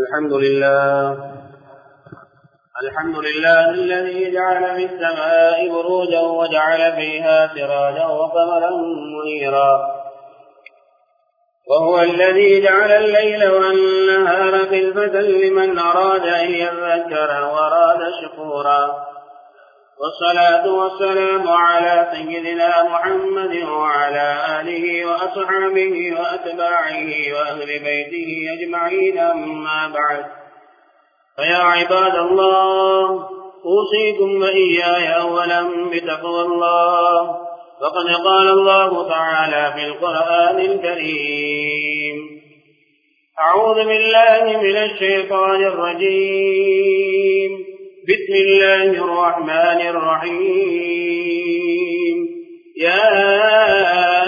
الحمد لله. الحمد لله الذي جعل في السماء بروجا وجعل فيها سراجا وقمرا منيرا. وهو الذي جعل الليل والنهار خلفة لمن أراد أن يذكر وأراد شكورا. والصلاة والسلام على سيدنا محمد وعلى آله وأصحابه وأتباعه وأهل بيته أجمعين أما بعد. فيا عباد الله أوصيكم وإياي أولا بتقوى الله. فقد قال الله تعالى في القرآن الكريم أعوذ بالله من الشيطان الرجيم. بسم الله الرحمن الرحيم. يا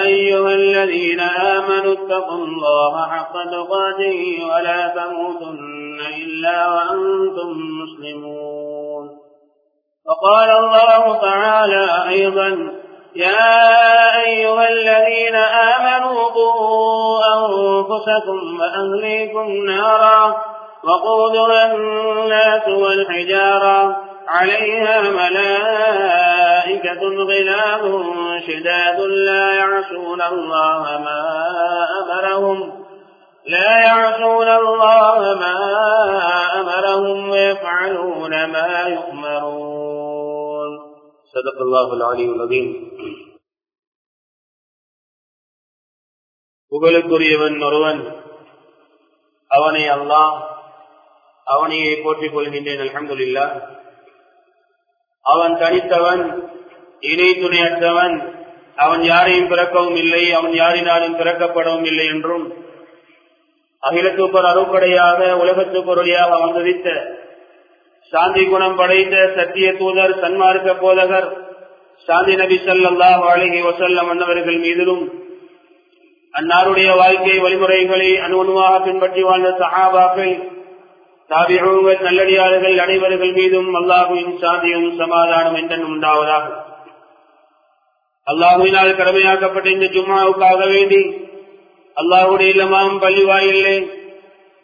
أيها الذين آمنوا اتقوا الله حق تقاته ولا تموتن إلا وأنتم مسلمون. وقال الله تعالى أيضا يا أيها الذين آمنوا قوا أنفسكم وأهليكم نارا وقودها الناس والحجارة عليها ملائكة غلاب شداد لا يعصون الله ما أمرهم لا يعصون الله ما أمرهم ويفعلون ما يؤمرون صدق الله العلي العظيم புகழுக்குரியவன் ஒருவன் அவனை அல்லாஹ் அவனையே போற்றிக் கொள்கின்றேன் அலமதுல்லா அவன் தனித்தவன் இணை துணையற்றவன். அவன் யாரையும் பிறக்கவும் இல்லை அவன் யாரினாலும் பிறக்கப்படவும் இல்லை என்றும். அகிலத்துப்பர் அறுப்படையாக உலகத்துக்கு ஒருளியாக வந்ததித்த சாந்தி குணம் படைத்த சத்திய தூதர் சன்மார்க்க போதகர் சாந்தி நபி சல்லாஹ் அழகி வசல்லம் மன்னவர்கள் மீதிலும் அன்னாருடைய வாழ்க்கை வழிமுறைகளை அணுவணுவாக பின்பற்றி வாழ்ந்த சஹாபாக்கள் தாபிகள் நல்லடியாளர்கள் அனைவர்கள் மீதும் அல்லாஹுவின் சாந்தியும் சமாதானம் என்றும் உண்டாவதாக. அல்லாஹுவினால் கடமையாக்கப்பட்ட இந்த ஜும்மாவுக்காக வேண்டி அல்லாஹுடைய இல்லமாம் பள்ளி வாயிலே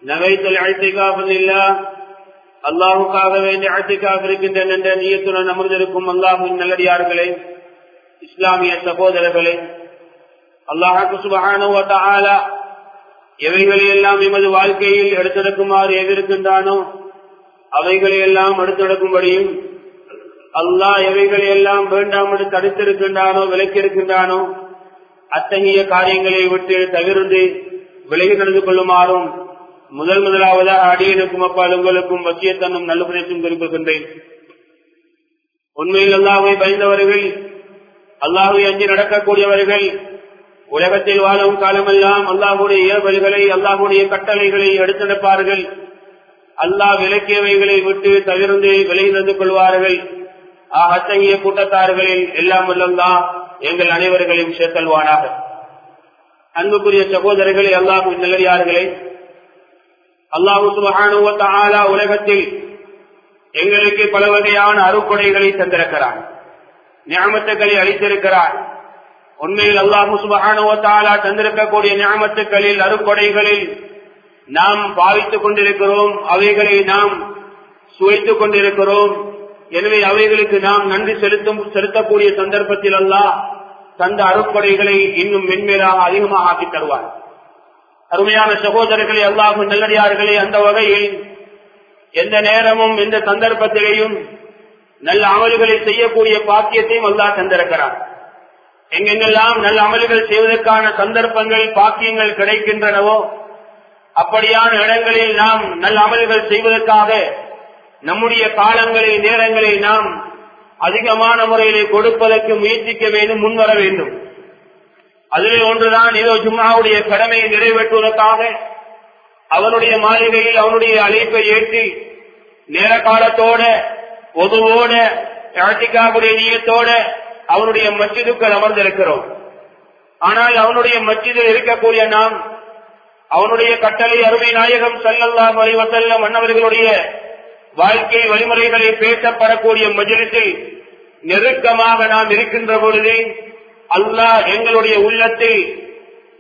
நகைத்தல் அழைத்திக்காப்பதில்லா அல்லாஹுக்காக வேண்டி அழைத்திக்காக இருக்கின்றன என்ற நீயத்துடன் அமர்ந்திருக்கும் அல்லாஹுவின் நல்லடியார்களே இஸ்லாமிய சகோதரர்களே அல்லாஹாக்கு சுபகான எவைகளை எல்லாம் எமது வாழ்க்கையில் எடுத்தெடுக்குமாறு எதிர்க்கின்றானோ அவைகளை எல்லாம் எடுத்தெடுக்கும்படியும் அல்லாஹ் எவைகளை எல்லாம் வேண்டாம் என்று தடுத்திருக்கின்றானோ விலக்கியிருக்கின்றானோ அத்தகைய காரியங்களை விட்டு தவிர்த்து விலகி நடந்து கொள்ளுமாறும் முதல் முதலாவதாக அடியனுக்கும் அப்பால் உங்களுக்கும் வசியத்தன்னும் நல்ல பிரதேசம் குறிப்பிடுகின்றேன் உண்மையில் அல்லாஹை பயந்தவர்கள் அல்லாஹை அஞ்சு நடக்கக்கூடியவர்கள் உலகத்தில் வாழும் காலமெல்லாம் அல்லாஹுடைய இயல்பல்களை அல்லாஹுடைய கட்டளைகளை எடுத்தெடுப்பார்கள். அல்லாஹ் விலக்கியவைகளை விட்டு தவிர்ந்து விலகி கொள்வார்கள். அத்தகைய கூட்டத்தார்களில் எல்லாம் வல்லம்தான் எங்கள் அனைவர்களையும் சேர்த்தல்வானாக அன்புக்குரிய சகோதரர்களே அல்லாஹு நல்லடியார்களே அல்லாஹு சுபகானுவத்தாலா உலகத்தில் எங்களுக்கு பல வகையான அறுப்படைகளை தந்திருக்கிறார் ஞாபகத்துக்களை அளித்திருக்கிறார் உண்மையில் அல்லாஹு சுபகானுவத்தாலா தந்திருக்கக்கூடிய ஞாபகத்துக்களில் அறுக்கொடைகளில் நாம் பாவித்துக் கொண்டிருக்கிறோம் அவைகளை நாம் சுவைத்துக் கொண்டிருக்கிறோம். எனவே அவைகளுக்கு நாம் நன்றி செலுத்தும் செலுத்தக்கூடிய சந்தர்ப்பத்தில் அல்லா தந்த அறுப்படைகளை இன்னும் மென்மேலாக அதிகமாக ஆக்கி தருவார். அருமையான சகோதரர்களே அல்லாஹும் நல்லடியார்களே அந்த வகையில் எந்த நேரமும் எந்த சந்தர்ப்பத்திலேயும் நல்ல அமல்களை செய்யக்கூடிய பாக்கியத்தையும் அல்லாஹ் தந்திருக்கிறார் எங்கெங்கெல்லாம் நல்ல அமல்கள் செய்வதற்கான சந்தர்ப்பங்கள் பாக்கியங்கள் கிடைக்கின்றனவோ அப்படியான இடங்களில் நாம் நல்ல அமல்கள் செய்வதற்காக நம்முடைய காலங்களை நேரங்களை நாம் அதிகமான முறையிலே கொடுப்பதற்கு முயற்சிக்க வேண்டும் முன்வர வேண்டும். அதிலே ஒன்றுதான் ஏதோ ஜும்மாவுடைய கடமையை நிறைவேற்றுவதற்காக அவனுடைய மாளிகையில் அவனுடைய அழைப்பை ஏற்றி நேர காலத்தோட பொதுவோட நீயத்தோட அவனுடைய மச்சிதுக்கள் அமர்ந்திருக்கிறோம். ஆனால் அவனுடைய மச்சிதில் இருக்கக்கூடிய நாம் அவனுடைய கட்டளை அருமை நாயகம் சல்லல்லா வசல்லம் அன்னவர்களுடைய வாழ்க்கை வழிமுறைகளை பேசப்படக்கூடிய மஜிலிசில் நெருக்கமாக நாம் இருக்கின்ற பொழுது அல்லாஹ் எங்களுடைய உள்ளத்தில்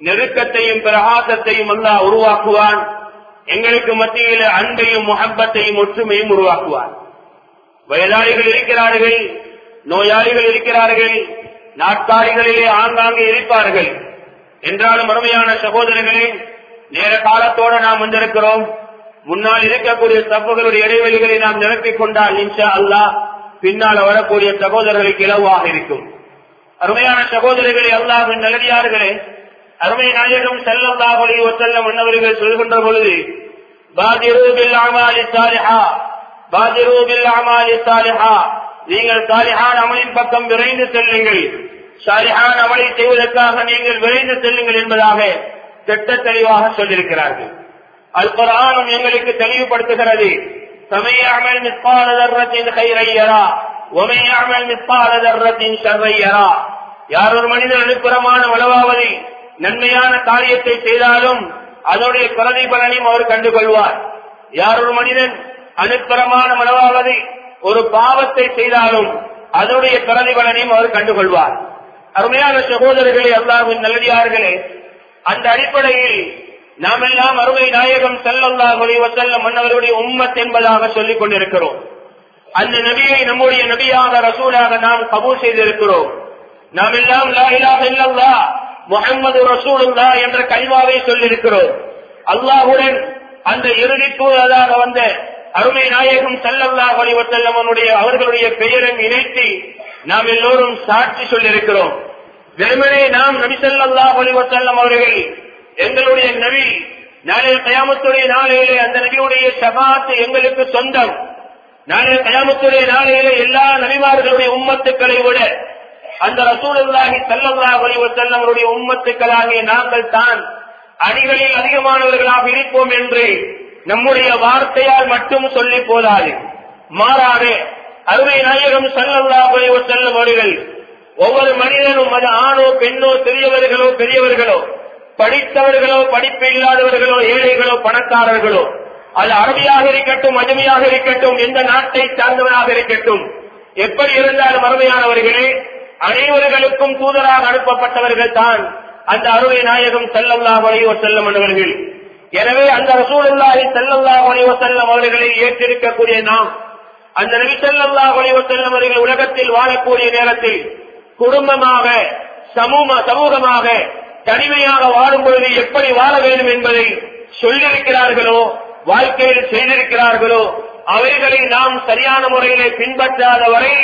நெருக்கத்தையும் பிரகாசத்தையும் அல்லாஹ் உருவாக்குவான். எங்களுக்கு மத்தியில அன்பையும் முகப்பத்தையும் ஒற்றுமையும் உருவாக்குவார் வயதாளிகள் இருக்கிறார்கள் நோயாளிகள் இருக்கிறார்கள் நாட்காலிகளிலே ஆங்காங்கே இருப்பார்கள். என்றாலும் அருமையான சகோதரர்களே நேர காலத்தோடு நாம் வந்திருக்கிறோம். முன்னால் இருக்கக்கூடிய தப்புகளுடைய இடைவெளிகளை நாம் நிரப்பிக் கொண்டால் இன்ஷா அல்லா பின்னால் வரக்கூடிய சகோதரர்களுக்கு இலவாக இருக்கும். அருமையான சகோதரர்களை அல்லாஹ் நல்லடியார்களே அருமை நாயகம் செல்லல்லாஹுலி ஒசல்லம் அண்ணவர்கள் சொல்கின்ற பொழுது பாதிரூபில் அமாலி சாலிஹா பாதிரூபில் அமாலி சாலிஹா நீங்கள் சாலிஹான் அமலின் பக்கம் விரைந்து செல்லுங்கள். சாலிஹான் அமலை செய்வதற்காக நீங்கள் விரைந்து செல்லுங்கள் என்பதாக திட்ட தெளிவாக சொல்லியிருக்கிறார்கள். அல் குரானும் எங்களுக்கு தெளிவுபடுத்துகிறது. சமயமல் மிஸ்பால தர்றத்தின் கைரையரா ஒமையாமல் மிஸ்பால தர்றத்தின் சர்வையரா யார் ஒரு மனிதன் அனுப்புறமான வளவாவதை நன்மையான காரியத்தை செய்தாலும் அதனுடைய பிரதிபலனையும் அவர் கண்டுகொள்வார். யார் ஒரு மனிதன் அனுப்புறமான வளவாவதை ஒரு பாவத்தை செய்தாலும் அதனுடைய பிரதிபலனையும் அவர் கண்டுகொள்வார். அருமையான சகோதரர்களே அல்லாவின் நல்லடியார்களே அந்த அடிப்படையில் நாம் எல்லாம் அருமை நாயகம் செல்லல்லாஹுலி வசல்ல மன்னவருடைய உம்மத் என்பதாக சொல்லிக் கொண்டிருக்கிறோம். அந்த நபியை நம்முடைய நபியாக ரசூலாக நாம் கபூல் செய்திருக்கிறோம். நாம் எல்லாம் இல்லல்லா முகமது ரசூலுல்லா என்ற கல்வாவை சொல்லியிருக்கிறோம். அல்லாஹுடன் அந்த இறுதி தூதராக வந்த அருமை நாயகம் செல்லல்லாஹ் வலிவசல்லம் அவர்களுடைய பெயரை இணைத்து நாம் எல்லோரும் சாட்சி சொல்லியிருக்கிறோம். வெறுமனே நாம் நபி செல்லல்லாஹ் வலிவசல்லம் அவர்கள் எங்களுடைய நபி நாளைய கயாமத்துடைய நாளையிலே அந்த நபியுடைய சபாத்து எங்களுக்கு சொந்தம். நாளைய கயாமத்துடைய நாளையிலே எல்லா நபிமார்களுடைய உம்மத்துக்களை விட அந்த ரசூலாகி ஸல்லல்லாஹு அலைஹி அவருடைய உம்மத்துக்களாகிய நாங்கள் தான் அடிகளில் அதிகமானவர்களாக இருப்போம் என்று நம்முடைய வார்த்தையால் மட்டும் சொல்லி போதாது. மாறாக அருமை நாயகம் ஸல்லல்லாஹு அலைஹி அவர்கள் ஒவ்வொரு மனிதனும் அது ஆணோ பெண்ணோ சிறியவர்களோ பெரியவர்களோ படித்தவர்களோ படிப்பு இல்லாதவர்களோ ஏழைகளோ பணக்காரர்களோ அது அரபியாக இருக்கட்டும் அஜமியாக இருக்கட்டும் எந்த நாட்டை சார்ந்தவராக இருக்கட்டும் எப்படி இருந்தாலும் அருமையானவர்களே அனைவர்களுக்கும் தூதராக அனுப்பப்பட்டவர்கள் தான் அந்த அருமை நாயகம் செல்லல்லா வளைவ செல்லம் அவர்கள். எனவே அந்த ரசூலுல்லாஹி செல்லல்லா வளைவ செல்லம் அவர்களை ஏற்றிருக்கக்கூடிய நாம் அந்த நபி செல்லல்லா வளைவ செல்லம் அவர்கள் உலகத்தில் வாழக்கூடிய நேரத்தில் குடும்பமாக சமூக சமூகமாக தனிமையாக வாழும் பொழுது எப்படி வாழ வேண்டும் என்பதை சொல்லியிருக்கிறார்களோ வாழ்க்கையில் செய்திருக்கிறார்களோ அவைகளை நாம் சரியான முறையிலே பின்பற்றாத வரை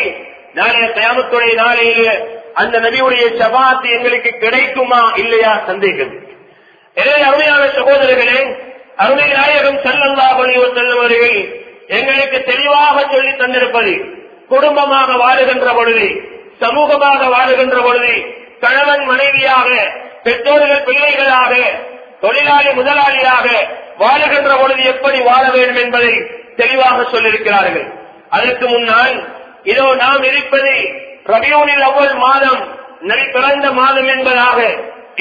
நாளைய கயாமத்துடைய நாளையிலே அந்த நபியுடைய சபாத்து எங்களுக்கு கிடைக்குமா இல்லையா சந்தேகம். எனவே அருமையான சகோதரர்களே அருமை நாயகம் செல்லல்லா பணியோர் செல்லுவர்கள் எங்களுக்கு தெளிவாக சொல்லி தந்திருப்பது குடும்பமாக வாழுகின்ற பொழுது சமூகமாக வாழுகின்ற பொழுது கணவன் மனைவியாக பெற்றோர்கள் பிள்ளைகளாக தொழிலாளி முதலாளியாக வாழுகின்ற பொழுது எப்படி வாழ வேண்டும் என்பதை தெளிவாக சொல்லியிருக்கிறார்கள். அதற்கு முன்னால் இதோ நாம் இருப்பது ரபியூனில் ஒவ்வொரு மாதம் நபி பிறந்த மாதம் என்பதாக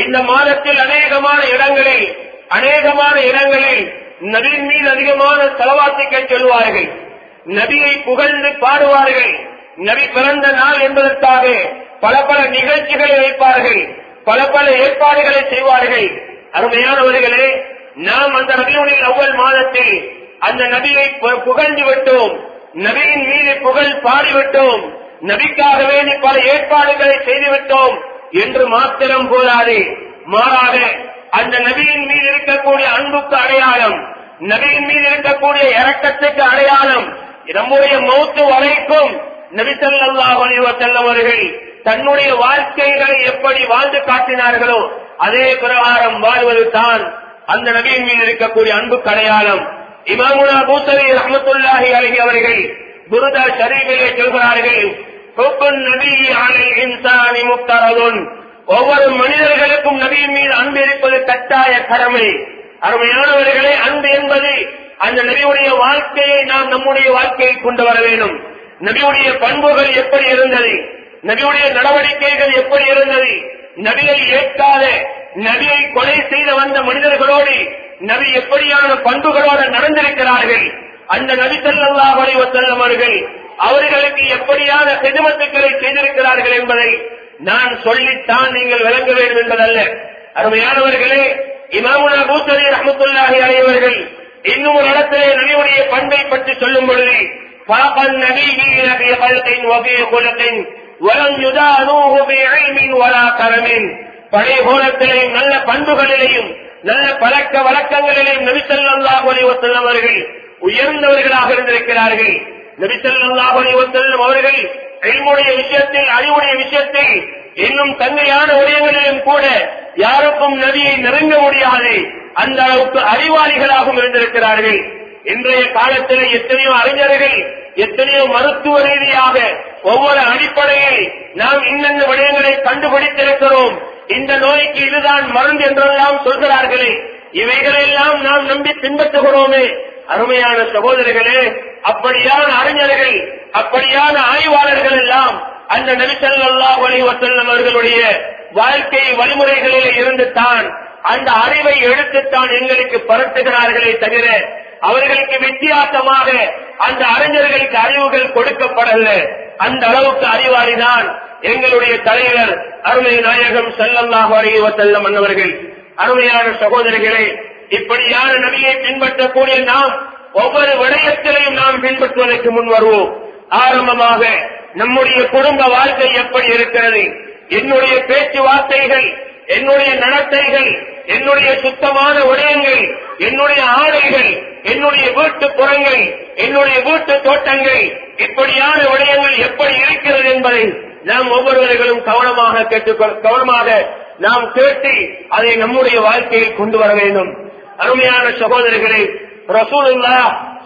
இந்த மாதத்தில் அநேகமான இடங்களில் அநேகமான இடங்களில் நபியின் மீது அதிகமான செலவாத்துக்கள் சொல்லுவார்கள் நபியை புகழ்ந்து பாடுவார்கள். நபி பிறந்த நாள் என்பதற்காக பல பல நிகழ்ச்சிகளை வைப்பார்கள். பல பல ஏற்பாடுகளை செய்வார்கள். அருமையானவர்களே நாம் அந்த நபியுடைய ஒவ்வொரு மாதத்தில் அந்த நபியை புகழ்ந்து விட்டோம். நபியின் மீது புகழ் பாடிவிட்டோம். நபிக்காகவே நீ பல ஏற்பாடுகளை செய்துவிட்டோம். என்று மாத்திரம் போதாது. மாறாக அந்த நபியின் மீது இருக்கக்கூடிய அன்புக்கு அடையாளம் நபியின் மீது இருக்கக்கூடிய இறக்கத்துக்கு அடையாளம் நம்முடைய மௌத்து வரைக்கும் நபிசல்லாஹ் செல்லவர்கள் தன்னுடைய வாழ்க்கைகளை எப்படி வாழ்ந்து காட்டினார்களோ அதே பிரகாரம் வாழ்வது தான் அந்த நபியின் மீது இருக்கக்கூடிய அன்பு அடையாளம். இமாமுனா பூசரி ரஹமத்துல்லாஹி அழகி அவர்கள் குருதா ஷரீஃபிலே சொல்கிறார்கள் ஒவ்வொரு மனிதர்களுக்கும் நபியின் மீது அன்பு இருப்பது கட்டாய கடமை. அருமையானவர்களே அன்பு என்பது அந்த நபியுடைய வாழ்க்கையை நாம் நம்முடைய வாழ்க்கையை கொண்டு வர வேண்டும். நபியுடைய பண்புகள் எப்படி இருந்தது? நபியுடைய நடவடிக்கைகள் எப்படி இருந்தது? நபியை ஏற்காத நபியை கொலை செய்து வந்த மனிதர்களோடு நபி எப்படியான பண்புகளோடு நடந்திருக்கிறார்கள்? அந்த நபி செல்லல்லா செல்லும் அவர்கள் அவர்களுக்கு எப்படியான செதுமத்துக்களை செய்திருக்கிறார்கள் என்பதை நான் சொல்லித்தான் நீங்கள் விளங்க வேண்டும் என்பதல்ல. அருமையானவர்களே இமாமுனா பூசரி ரஹமத்துல்லாஹி அலைவர்கள் இன்னும் ஒரு இடத்திலே நபியுடைய பண்பை பற்றி சொல்லும் பொழுது பாபல் நபியின் நபிய கல்கின் வகைய குலத்தின் வலம் யுதானூஹு பிஇல்மின் வலா கரமின் பழைய கோலத்திலேயும் நல்ல பண்புகளிலேயும் நல்ல பழக்க வழக்கங்களிலேயும் நபிசல்லாஹு அலைஹி அவர்கள் உயர்ந்தவர்களாக இருந்திருக்கிறார்கள். நபிசல்லாஹு அவர்கள் எல்முடைய விஷயத்தில் அறிவுடைய விஷயத்தில் இன்னும் தன்மையான விடயங்களிலும் கூட யாருக்கும் நதியை நெருங்க முடியாது. அந்த அளவுக்கு அறிவாளிகளாகவும் இருந்திருக்கிறார்கள். இன்றைய காலத்தில் எத்தனையோ அறிஞர்கள் எத்தனையோ மருத்துவ ரீதியாக ஒவ்வொரு அடிப்படையில் நாம் இன்னென்ன விடயங்களை கண்டுபிடித்திருக்கிறோம். இந்த நோய்க்கு இதுதான் மருந்து என்றெல்லாம் சொல்கிறார்களே. இவைகளெல்லாம் நாம் நம்பி பின்பற்றுகிறோமே. அருமையான சகோதரர்களே அப்படியான அறிஞர்கள் அப்படியான ஆய்வாளர்கள் எல்லாம் அந்த நபிசல்லா வலிவசல்லம் அவர்களுடைய வாழ்க்கை வழிமுறைகளில் இருந்து தான் அந்த அறிவை எடுத்துத்தான் எங்களுக்கு பரத்துகிறார்களே தவிர அவர்களுக்கு வித்தியாசமாக அந்த அறிஞர்களுக்கு அறிவுகள் கொடுக்கப்படல. அந்த அளவுக்கு அறிவாளிதான் எங்களுடைய தலைவர் அருமை நாயகம் செல்லல்லாஹ் அலைஹி செல்லம் அன்னவர்கள் அருமையான சகோதரிகளை இப்படியான நபியை பின்பற்றக்கூடிய நாம்? ஒவ்வொரு விடயத்திலையும் நாம் பின்பற்றுவதற்கு முன் வருவோம். ஆரம்பமாக நம்முடைய குடும்ப வாழ்க்கை எப்படி இருக்கிறது? என்னுடைய பேச்சுவார்த்தைகள் என்னுடைய நடத்தைகள் என்னுடைய சுத்தமான விடயங்கள் என்னுடைய ஆடைகள் என்னுடைய வீட்டு புறங்கள் என்னுடைய வீட்டு தோட்டங்கள் இப்படியான விடயங்கள் எப்படி இருக்கிறது என்பதை நாம் ஒவ்வொருவர்களும் கவனமாக கேட்டு கவனமாக நாம் கேட்டு அதை நம்முடைய வாழ்க்கையில் கொண்டு வர வேண்டும். அருமையான சகோதரர்களே ரசூலுல்லா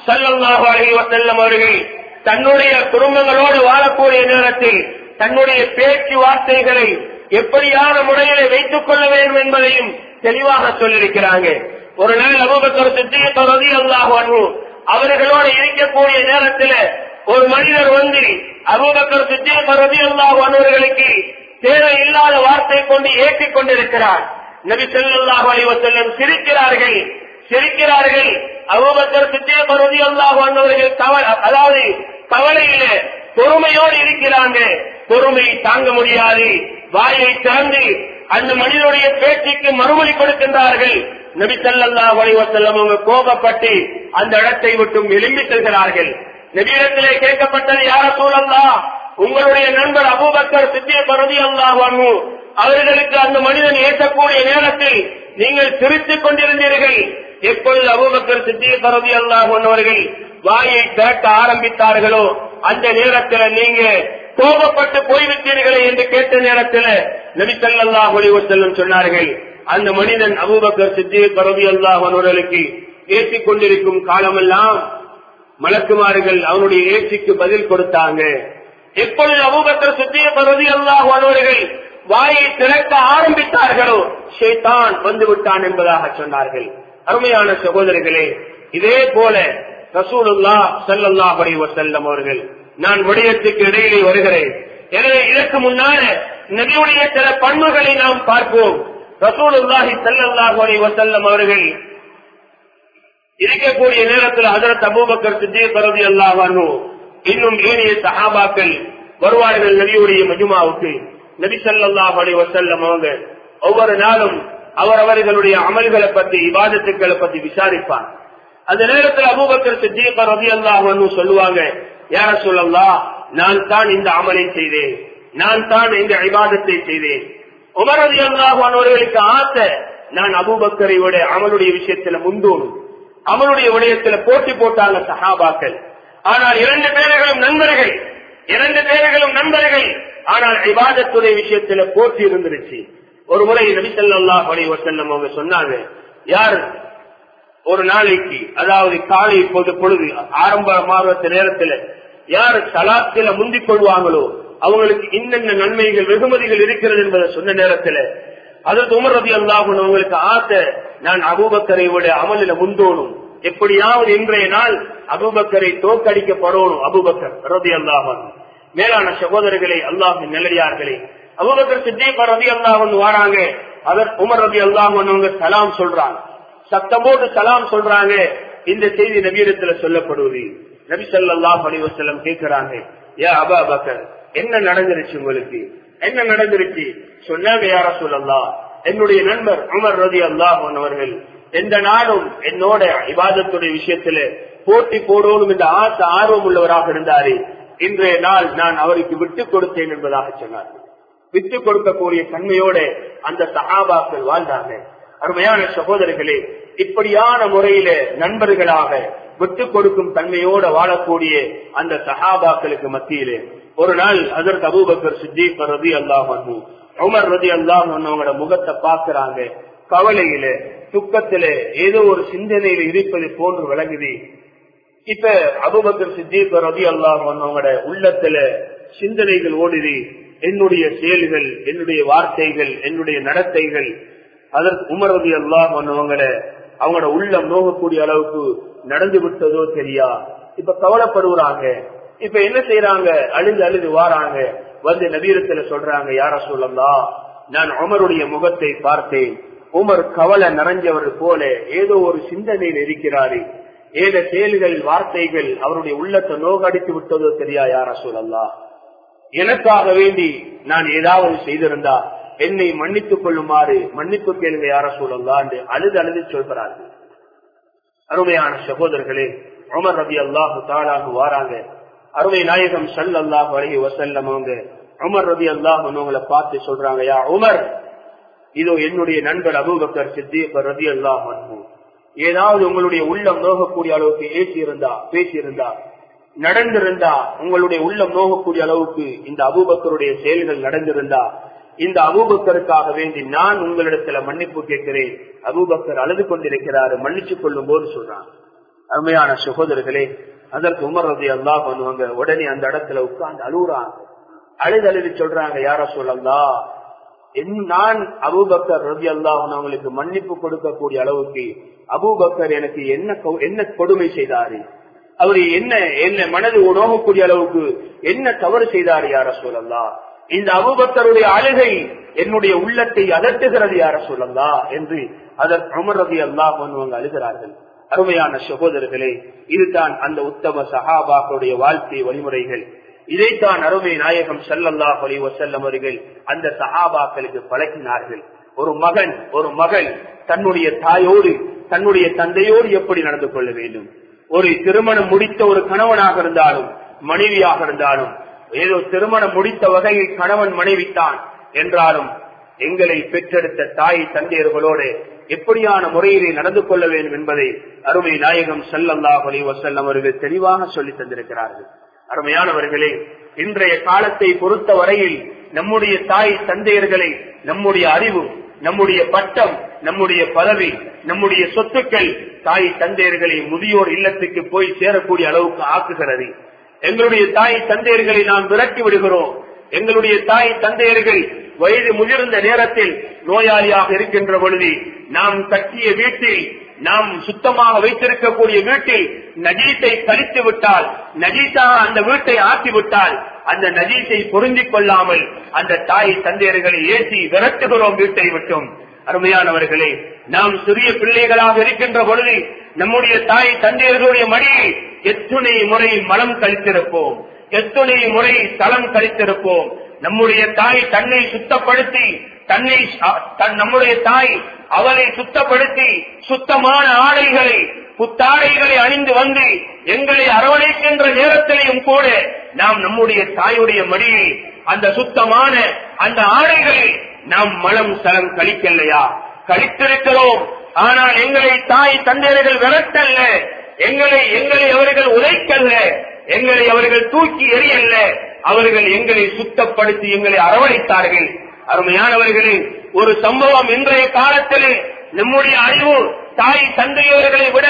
சல்லாஹு அலைஹி வசல்லம் அவர்கள் தன்னுடைய குடும்பங்களோடு வாழக்கூடிய நேரத்தில் தன்னுடைய பேச்சு வார்த்தைகளை எப்படியான முறையிலே வைத்துக் கொள்ள வேண்டும் என்பதையும் தெளிவாக சொல்லியிருக்கிறாங்க. ஒரு நாள் அபுபக்கர் சித்திய ரதி அல்லாஹ் அவர்களோடு இருக்கக்கூடிய நேரத்தில் ஒரு மனிதர் வந்து அபுபக்கர் சித்திய ரதி அல்லாஹ் அவர்களுக்கு தேவையில்லாத வார்த்தை கொண்டு ஏற்றிக் கொண்டிருக்கிறார். நபி செல்லாஹு அலிவசல்லம் சிரிக்கிறார்கள். சிரிக்கிறார்கள். அபூபக்கர் சித்திக் ரலியல்லாஹு அன்ஹு அவர்கள் அதாவது கவலையில பொறுமையோடு இருக்கிறாங்க. பொறுமை தாங்க முடியாது. வாயை திறந்து அந்த மனிதனுடைய பேச்சுக்கு மறுமொழி கொடுக்கின்றார்கள். நபி ஸல்லல்லாஹு வலிவசல்லம் அவங்க கோபப்பட்டு அந்த இடத்தை விட்டும் எழும்பி செல்கிறார்கள். நபியிடத்திலே கேட்கப்பட்டது யார சூழல்லா உங்களுடைய நண்பர் அபூபக்கர் சித்திய பருதி அல்லாஹ் அவர்களுக்கு அந்த மனிதன் ஏற்றக்கூடிய நேரத்தில் நீங்கள் சிரித்துக் கொண்டிருந்தீர்கள். எப்பொழுது அபூபக்கர் சித்திய ரவி அல்லாஹ் அவர்கள் வாயை திரட்ட ஆரம்பித்தார்களோ அந்த நேரத்தில் நீங்க கோபப்பட்டு போய்விட்டீர்களே என்று கேட்ட நேரத்தில் நபிசல்லாஹ் ஒளிவசல்லம் சொன்னார்கள். அந்த மனிதன் அபூபக்கர் சித்திய ரவி அல்லாஹ் அவர்களுக்கு ஏற்றிக் கொண்டிருக்கும் காலமெல்லாம் மலக்குமார்கள் அவனுடைய ஏற்றிக்கு பதில் கொடுத்தாங்க. எப்பொழுது அபூபக்கர் சித்திய ரவி அல்லாஹ் அவர்கள் வாயை திறக்க ஆரம்பித்தார்களோ? ஷேதான் வந்து விட்டான் என்பதாக சொன்னார்கள். அருமையான சகோதரர்களே இதே போல ரசூலுல்லா செல்லல்லா அலைஹி வஸல்லம் அவர்கள் நான் விடயத்துக்கு இடையிலே வருகிறேன். எனவே இதற்கு முன்னால நபியுடைய சில பண்புகளை நாம் பார்ப்போம். ரசூலுல்லாஹி ஸல்லல்லாஹு அலைஹி அவர்கள் இருக்கக்கூடிய நேரத்தில் அதரத் அபூபக்கர் சித்திக் பரவி அல்லாஹ் இன்னும் ஏனைய சஹாபாக்கள் வருவார்கள் நபியுடைய மஜுமாவுக்கு நபி ஸல்லல்லாஹு அலைஹி அவங்க ஒவ்வொரு நாளும் அவர் அவர்களுடைய அமல்களை பத்தி விவாதத்துக்களை பத்தி விசாரிப்பார். அந்த நேரத்தில் அபூபக்கர் சித்திக் ரலியல்லாஹு அன்ஹு சொல்லுவாங்க யார சொல்லலாம் நான் தான் இந்த அமலை செய்தேன். நான் தான் இந்த விவாதத்தை செய்தேன். உமர் ரலியல்லாஹு அன்ஹு அவர்களுக்கு ஆசை நான் அபூபக்கரை விட அமலுடைய விஷயத்துல முந்தோணும் அமலுடைய விடயத்துல போட்டி போட்டாங்க சஹாபாக்கள். ஆனால் இரண்டு பேர்களும் நண்பர்கள் இரண்டு பேர்களும் நண்பர்கள் ஆனால் இபாதத்துடைய விஷயத்துல போட்டி இருந்துருச்சு. ஒரு முறை நபிசல்லாஹ் அலி வசல்லம் அவங்க சொன்னாங்க யார் ஒரு நாளைக்கு அதாவது காலை இப்போது பொழுது ஆரம்ப மாதத்து நேரத்துல யார் சலாத்தில முந்திக் கொள்வாங்களோ அவங்களுக்கு இன்னென்ன நன்மைகள் வெகுமதிகள் இருக்கிறது என்பதை சொன்ன நேரத்துல அதற்கு உமர் ரதி அல்லாஹும் அவங்களுக்கு ஆசை நான் அபூபக்கரை விட அமலில முந்தோணும். எப்படியாவது இன்றைய நாள் அபூபக்கரை தோற்கடிக்கப்படணும் அபூபக்கர் ரதி அல்லாஹன் மேலான சகோதரர்களே அல்லாஹின் நிலையார்களே அபூபக்கர் சித்திக் ரதி அல்லாஹன் வாராங்க. அவர் உமர் ரவி அல்லாஹன் சலாம் சொல்றாங்க. சத்தம் போட்டு சலாம் சொல்றாங்க. இந்த செய்தி நபீரத்துல சொல்லப்படுவது. நபி ஸல்லல்லாஹு அலைஹி கேட்கிறாங்க கேக்குறாங்க அபா பக்கர் என்ன நடந்துருச்சு உங்களுக்கு? என்ன நடந்துருச்சு? சொன்னாங்க யார சொல்லலாம் என்னுடைய நண்பர் உமர் ரதி அல்லாஹன் அவர்கள் எந்த நாளும் என்னோட இவாதத்துடைய விஷயத்துல போட்டி போடுவோம் என்ற ஆசை ஆர்வம் உள்ளவராக இருந்தாரே. இன்றைய நாள் நான் அவருக்கு விட்டுக் கொடுத்தேன் என்பதாக சொன்னார் விட்டுக் கொடுக்கக்கூடிய தன்மையோட அந்த சகாபாக்கள் வாழ்ந்தாங்க அருமையான சகோதரர்களே இப்படியான முறையில நண்பர்களாக விட்டுக் கொடுக்கும் தன்மையோட வாழக்கூடிய அந்த சகாபாக்களுக்கு மத்தியிலே ஒரு நாள் அதற்கு அபூபக்கர் சித்திக் ரதி அல்லாஹ் உமர் ரதி அல்லாஹ் அவங்களோட முகத்தை பாக்குறாங்க கவலையில துக்கத்தில ஏதோ ஒரு சிந்தனையில இருப்பது போன்று விளங்குது. இப்ப அபுபக்கர் சித்திக் ரவி அல்லாஹ் அவங்களோட உள்ளத்துல சிந்தனைகள் ஓடிது. என்னுடைய செயல்கள் என்னுடைய வார்த்தைகள் என்னுடைய நடத்தைகள். அதற்கு உமர் ரதி அல்லாஹ் அவங்கள அவங்களோட உள்ளம் நோகக்கூடிய அளவுக்கு நடந்து விட்டதோ தெரியா? இப்ப கவலைப்படுறாங்க. இப்ப என்ன செய்யறாங்க அழுது அழுது வாராங்க. வந்து நவீனத்துல சொல்றாங்க யார சொல்லலாம் நான் உமருடைய முகத்தை பார்த்தேன். உமர் கவலை நிறைஞ்சவர் போல ஏதோ ஒரு சிந்தனையில் இருக்கிறாரு. ஏத செயல்கள் வார்த்தைகள் அவருடைய உள்ளத்தை நோகடித்து விட்டதோ தெரியா யார சொல்லல்லா எனக்காக வேண்டி நான் ஏதாவது செய்திருந்தா என்னை மன்னித்துக் கொள்ளுமாறு மன்னிப்பு கேளுங்க யார சொல்லலாம் என்று அழுது அழுது சொல்கிறார்கள். அருமையான சகோதரர்களே உமர் ரபி அல்லாஹு தாளாக வாராங்க. அருமை நாயகம் சல் அல்லாஹ் அழகி வசல்லம் அவங்க உமர் ரபி அல்லாஹ் உங்களை பார்த்து சொல்றாங்க யா உமர் இதோ என்னுடைய நண்பர் அபூபக்கர் சித்தி ரபி அல்லாஹ் ஏதாவது உங்களுடைய உள்ளம் நோகக்கூடிய அளவுக்கு ஏற்றியிருந்தா பேசியிருந்தா நடந்திருந்தா உங்களுடைய உள்ளம் நோகக்கூடிய அளவுக்கு இந்த அபூபக்கருடைய செயல்கள் நடந்திருந்தா இந்த அபூபக்கருக்காக வேண்டி நான் உங்களிடத்துல மன்னிப்பு கேட்கிறேன். அபூபக்கர் அழுது கொண்டிருக்கிறாரு மன்னிச்சுக் கொள்ளும் போது சொல்றான். அருமையான சகோதரர்களே அதற்கு உமர் ரதி அல்லா பண்ணுவாங்க உடனே அந்த இடத்துல உட்கார்ந்து அழுகுறாங்க. அழுது அழுது சொல்றாங்க யார சொல்லலாம் நான் அபூபக்கர் ரதி அல்லாஹன் அவங்களுக்கு மன்னிப்பு கொடுக்கக்கூடிய அளவுக்கு அபூபக்கர் எனக்கு என்ன என்ன கொடுமை செய்தாரு? அவர் என்ன என்ன மனது உணவக்கூடிய அளவுக்கு என்ன தவறு செய்தார் யார சொல்லலாம் இந்த அபுபக்தருடைய அழுகை என்னுடைய உள்ளத்தை அதட்டுகிறது யார சொல்லலா என்று அதற்கு அமர் ரவி பண்ணுவாங்க அழுகிறார்கள். அருமையான சகோதரர்களே இதுதான் அந்த உத்தம சஹாபாக்களுடைய வாழ்க்கை வழிமுறைகள். இதைத்தான் அருமை நாயகம் செல்லல்லா அலி வசல்லம் அவர்கள் அந்த சஹாபாக்களுக்கு பழக்கினார்கள். ஒரு மகன் ஒரு மகள் தன்னுடைய தாயோடு தன்னுடைய தந்தையோடு எப்படி நடந்து கொள்ள வேண்டும்? ஒரு திருமணம் முடித்த ஒரு கணவனாக இருந்தாலும் மனைவியாக இருந்தாலும் ஏதோ திருமணம் முடித்த வகையில் கணவன் மனைவித்தான் என்றாலும் எங்களை பெற்றெடுத்த தாய் தந்தையர்களோடு எப்படியான முறையிலே நடந்து கொள்ள வேண்டும் என்பதை அருமை நாயகம் சல்லல்லாஹ் அலி வசல்லம் அவர்கள் தெளிவாக சொல்லி தந்திருக்கிறார்கள். அருமையானவர்களே இன்றைய காலத்தை பொறுத்த வரையில் நம்முடைய தாய் தந்தையர்களை நம்முடைய அறிவு நம்முடைய பட்டம் நம்முடைய பதவி நம்முடைய சொத்துக்கள் தாய் தந்தையர்களை முதியோர் இல்லத்துக்கு போய் சேரக்கூடிய அளவுக்கு ஆக்குகிறது. எங்களுடைய தாய் தந்தையர்களை நாம் விரட்டி விடுகிறோம். எங்களுடைய தாய் தந்தையர்கள் வயது முதிர்ந்த நேரத்தில் நோயாளியாக இருக்கின்ற பொழுது நாம் கட்டிய வீட்டில் நாம் சுத்தமாக வைத்திருக்கக்கூடிய வீட்டில் நஜீத்தை கழித்து விட்டால் நஜீத்தா அந்த வீட்டை ஆக்கிவிட்டால் அந்த நஜீசை பொருந்திக் கொள்ளாமல் அந்த தாய் தந்தையர்களை ஏசி விரட்டுகிறோம் வீட்டை விட்டும். அருமையானவர்களே நாம் சிறிய பிள்ளைகளாக இருக்கின்ற பொழுது நம்முடைய தாய் தந்தையர்களுடைய மடியை எத்துணை முறை மலம் கழித்திருப்போம். எத்துணை முறை தளம் கழித்திருப்போம். நம்முடைய தாய் தன்னை சுத்தப்படுத்தி தன்னை நம்முடைய தாய் அவளை சுத்தப்படுத்தி சுத்தமான ஆடைகளை புத்தாடைகளை அணிந்து வந்து எங்களை அரவணைக்கின்ற நேரத்திலையும் கூட நாம் நம்முடைய தாயுடைய மடியில் அந்த சுத்தமான அந்த ஆடைகளை நாம் மலம் சலம் கழிக்கலையா? கழித்திருக்கிறோம். ஆனால் எங்களை தாய் தந்தையர்கள் விரட்டல்ல. எங்களை எங்களை அவர்கள் உதைக்கல்ல. எங்களை அவர்கள் தூக்கி எறியல்ல. அவர்கள் எங்களை சுத்தப்படுத்தி எங்களை அரவணைத்தார்கள். அருமையானவர்களே ஒரு சம்பவம் இன்றைய காலத்தில் நம்முடைய அறிவு தாய் தந்தையவர்களை விட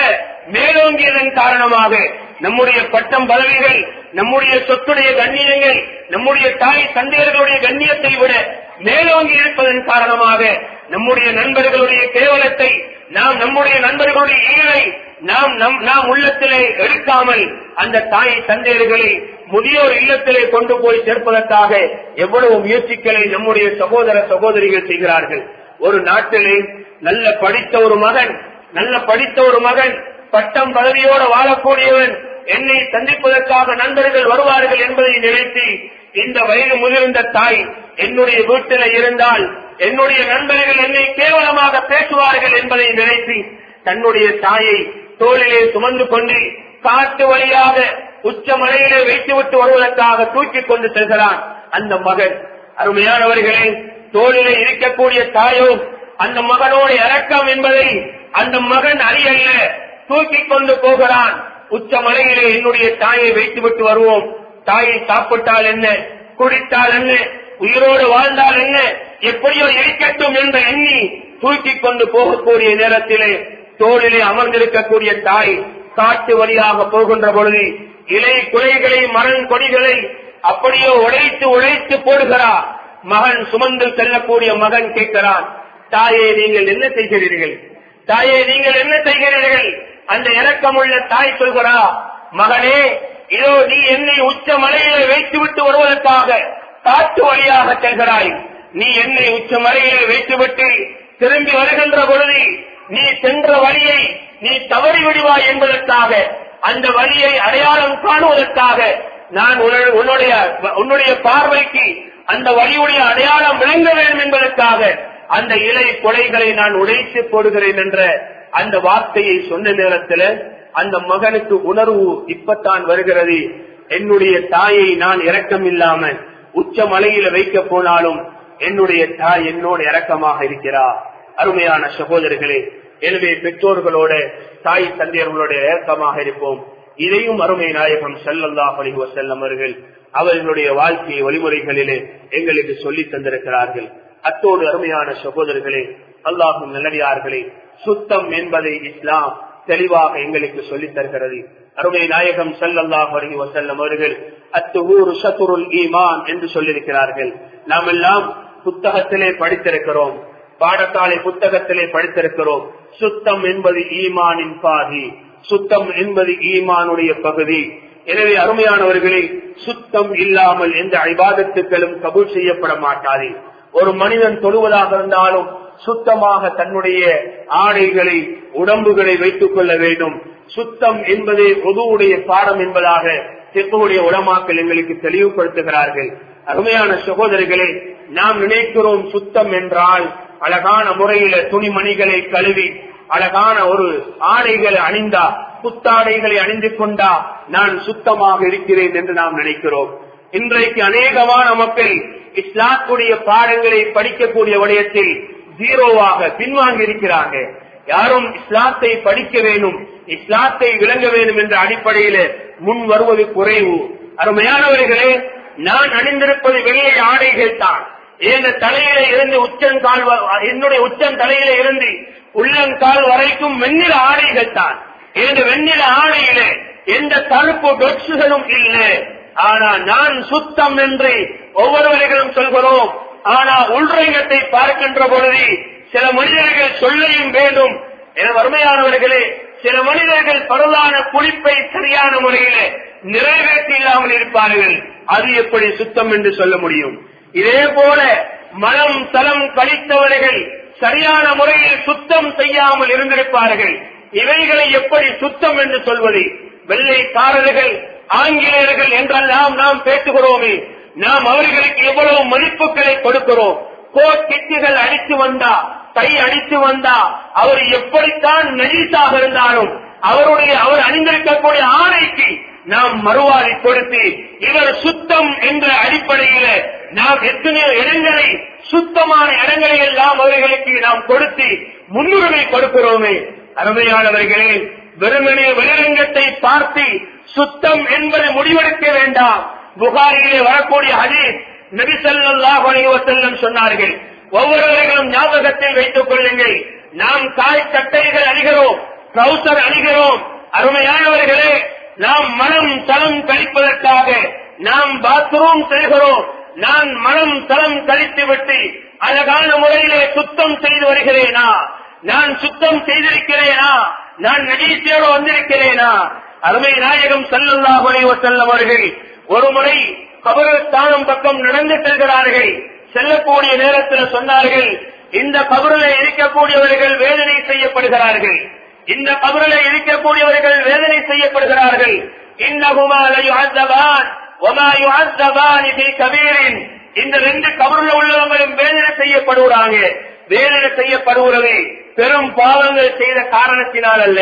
மேலோங்கியதன் காரணமாக நம்முடைய பட்டம் பதவிகள் நம்முடைய சொத்துடைய கண்ணியங்கள் நம்முடைய தாய் தந்தையர்களுடைய கண்ணியத்தை விட மேலோங்கி இருப்பதன் காரணமாக நம்முடைய நண்பர்களுடைய கேவலத்தை நாம் நம்முடைய நண்பர்களுடைய ஈழை நாம் நாம் உள்ளத்திலே எடுக்காமல் அந்த தாய் தந்தையர்களை முதியோர் இல்லத்திலே கொண்டு போய் சேர்ப்பதற்காக எவ்வளவு முயற்சிகளை நம்முடைய சகோதர சகோதரிகள் செய்கிறார்கள். ஒரு நாட்டிலே நல்ல படித்த ஒரு மகன் நல்ல படித்த ஒரு மகன் பட்டம் பதவியோடு வாழக்கூடியவன் என்னை சந்திப்பதற்காக நண்பர்கள் வருவார்கள் என்பதை நினைத்து இந்த வயது முதிர்ந்த தாய் என்னுடைய வீட்டில இருந்தால் என்னுடைய நண்பர்கள் என்னை கேவலமாக பேசுவார்கள் என்பதை நினைத்து தன்னுடைய தாயை தோளிலே சுமந்து கொண்டு காட்டு வழியாக உச்சமலையிலே வைத்துவிட்டு வருவதற்காக தூக்கி கொண்டு செல்கிறான் அந்த மகன். அருமையானவர்களே தோளிலே இருக்கக்கூடிய தாயோ அந்த மகனோட இறக்கம் என்பதை அந்த மகன் அறியல்ல. தூக்கி கொண்டு போகிறான். உச்சமலையிலே என்னுடைய தாயை வைத்துவிட்டு வருவோம். தாயை சாப்பிட்டால் என்ன? குடித்தால் என்ன? உயிரோடு வாழ்ந்தால் என்ன? எப்படியோ இருக்கட்டும் என்ற எண்ணி தூக்கிக் கொண்டு போகக்கூடிய நேரத்திலே தோளிலே அமர்ந்திருக்கக்கூடிய தாய் காட்டு வழியாக போகின்ற பொழுது இலை குலைகளை மரண் கொடிகளை அப்படியோ உழைத்து உழைத்து போடுகிறார் மகன் சுமந்து செல்லக்கூடிய மகன் கேட்கிறான். தாயே நீங்கள் என்ன செய்கிறீர்கள்? தாயே நீங்கள் என்ன செய்கிறீர்கள்? அந்த இறக்கமுள்ள தாய் சொல்கிறா மகனே இதோ நீ என்னை உச்ச மலையிலே வைத்துவிட்டு வருவதற்காக காட்டு வழியாக செல்கிறாய். நீ என்னை உச்ச மலையிலே வைத்துவிட்டு திரும்பி வருகின்ற பொழுது நீ சென்ற வழியை நீ தவறி விடுவாய் என்பதற்காக அந்த வழியை அடையாளம் காணுவதற்காக நான் உன்னுடைய உன்னுடைய பார்வைக்கு அந்த வழியுடைய அடையாளம் விளங்க வேண்டும் என்பதற்காக அந்த இலை கொலைகளை நான் உடைத்து போடுகிறேன் என்ற அந்த வார்த்தையை சொன்ன நேரத்தில் அந்த மகனுக்கு உணர்வு இப்பத்தான் வருகிறது. என்னுடைய தாயை நான் இரக்கம் இல்லாமல் உச்ச மலையில வைக்க போனாலும் என்னுடைய தாய் என்னோடு இரக்கமாக இருக்கிறார் அருமையான சகோதரர்களே எனவே பெற்றோர்களோட தாய் தந்தையர்களோட இரக்கமாக இருப்போம். இதையும் அருமை நாயகம் ஸல்லல்லாஹு அலைஹி வஸல்லம் அவர்கள் அவர்களுடைய வாழ்க்கை வழிமுறைகளிலே எங்களுக்கு சொல்லி தந்திருக்கிறார்கள். அத்தோடு அருமையான சகோதரர்களே அல்லாஹும் நல்லடியார்களே சுத்தம் என்பதை இஸ்லாம். தெளிவாக எங்களுக்கு சொல்லித் தருகிறது. அருமை நாயகம் ஸல்லல்லாஹு அலைஹி வஸல்லம் அவர்கள் அத்துஹூரு ஷத்ருல் ஈமான் என்று சொல்லியிருக்கிறார்கள். நாம் எல்லாம் புத்தகத்திலே படித்திருக்கிறோம். பாடசாலை புத்தகத்திலே படித்திருக்கிறோம். சுத்தம் என்பது ஈமானின் பாதி. சுத்தம் என்பது ஈமானுடைய பகுதி. எனவே அருமையானவர்களே சுத்தம் இல்லாமல் எந்த ஐபாதத்துக்களும் கபூல் செய்யப்பட மாட்டாது. ஒரு மனிதன் தொழுவதாக இருந்தாலும் சுத்தமாக தன்னுடைய ஆடைகளை உடம்புகளை வைத்துக் கொள்ள வேண்டும். சுத்தம் என்பதே பொதுவுடைய பாடம் என்பதாக தெற்குடைய உடமாக்கள் எங்களுக்கு தெளிவுபடுத்துகிறார்கள். அருமையான சகோதரிகளை நாம் நினைக்கிறோம் சுத்தம் என்றால் அழகான முறையில துணிமணிகளை கழுவி அழகான ஒரு ஆடைகளை அணிந்தா புத்தாடைகளை அணிந்து கொண்டா நான் சுத்தமாக இருக்கிறேன் என்று நாம் நினைக்கிறோம். இன்றைக்கு அநேகமான மக்கள் இஸ்லாத்துடைய பாடங்களை படிக்கக்கூடிய விடயத்தில் ஜீரோவாக பின்வாங்கி இருக்கிறாங்க யாரும் இஸ்லாத்தை படிக்க வேண்டும் இஸ்லாத்தை விளங்க வேண்டும் என்ற அடிப்படையில முன் வருவது குறைவு. அருமையானவர்களே நான் அணிந்திருப்பது வெள்ளை ஆடைகள் தான். என் தலையில இருந்து உச்சங்கால் என்னுடைய உச்சம் தலையில இருந்து உள்ளங்கால் வரைக்கும் வெண்ணில ஆடைகள் தான். இந்த வெண்ணில ஆடையில எந்த தடுப்பு டொட்ஸுகளும் இல்லை. ஆனா நான் சுத்தம் என்று ஒவ்வொருவர்களும் சொல்கிறோம் ஆனா உள்ரங்கத்தை பார்க்கின்ற பொழுது சில மனிதர்கள் சொல்லையும் வேண்டும். என வறுமையானவர்களே சில மனிதர்கள் பரவான குளிப்பை சரியான முறையில நிறைவேற்றி இல்லாமல் இருப்பார்கள். அது எப்படி சுத்தம் என்று சொல்ல முடியும்? இதே போல மனம் தலம் கழித்தவர்கள் சரியான முறையில் சுத்தம் செய்யாமல் இருந்திருப்பார்கள். இவைகளை எப்படி சுத்தம் என்று சொல்வது? வெள்ளைக்காரர்கள் ஆங்கிலேயர்கள் என்றெல்லாம் நாம் பேசுகிறோமே நாம் அவர்களுக்கு எவ்வளவு மதிப்புகளை கொடுக்கிறோம்? கோட் அடித்து வந்தா கை அடித்து வந்தா அவர் எப்படித்தான் நெடிசாக இருந்தாலும் அவருடைய அவர் அணிந்திருக்கக்கூடிய ஆணைக்கு நாம் மறுவாரி கொடுத்து இவர் சுத்தம் என்ற அடிப்படையில நாம் எத்தனையோ இடங்களை சுத்தமான இடங்களை எல்லாம் அவர்களுக்கு நாம் கொடுத்து முன்னுரிமை கொடுக்கிறோமே. அருமையானவர்களே வெறுமனே வெளிரங்கத்தை பார்த்து சுத்தம் என்பதை முடிவெடுக்க வேண்டாம். புகாரிலே வரக்கூடிய ஹதீஸ் நபி ஸல்லல்லாஹு அலைஹி சொன்னார்கள். ஒவ்வொருவர்களும் ஞாபகத்தில் வைத்துக் கொள்ளுங்கள். நாம் காய் சட்டைகள் அணிகிறோம் ட்ரௌசர் அணிகிறோம். அருமையானவர்களே நாம் மனம் தளம் கழிப்பதற்காக நாம் பாத்ரூம் செல்கிறோம். நான் மனம் தளம் கழித்து விட்டு அழகான முறையிலே சுத்தம் செய்து வருகிறேனா? நான் சுத்தம் செய்திருக்கிறேனா? நான் நடிகையோடு வந்திருக்கிறேனா? அருமை நாயகம் ஸல்லல்லாஹு அலைஹி அவர்கள் ஒரு முறை கபரஸ்தானம் பக்கம் நடந்து செல்கிறார்கள். செல்லக்கூடிய நேரத்தில் சொன்னார்கள் இந்த கபரில் இருக்கக்கூடியவர்கள் வேதனை செய்யப்படுகிறார்கள். இந்த கபரில் இருக்கக்கூடியவர்கள் வேதனை செய்யப்படுகிறார்கள். இன்னகுமா லயுஅஸ்ஸபான் இந்த ரெண்டு கபருல உள்ளவங்களும் வேதனை செய்யப்படுகிறாங்க. வேதனை செய்யப்படுகிறது பெரும் பாவங்கள் செய்த காரணத்தினால் அல்ல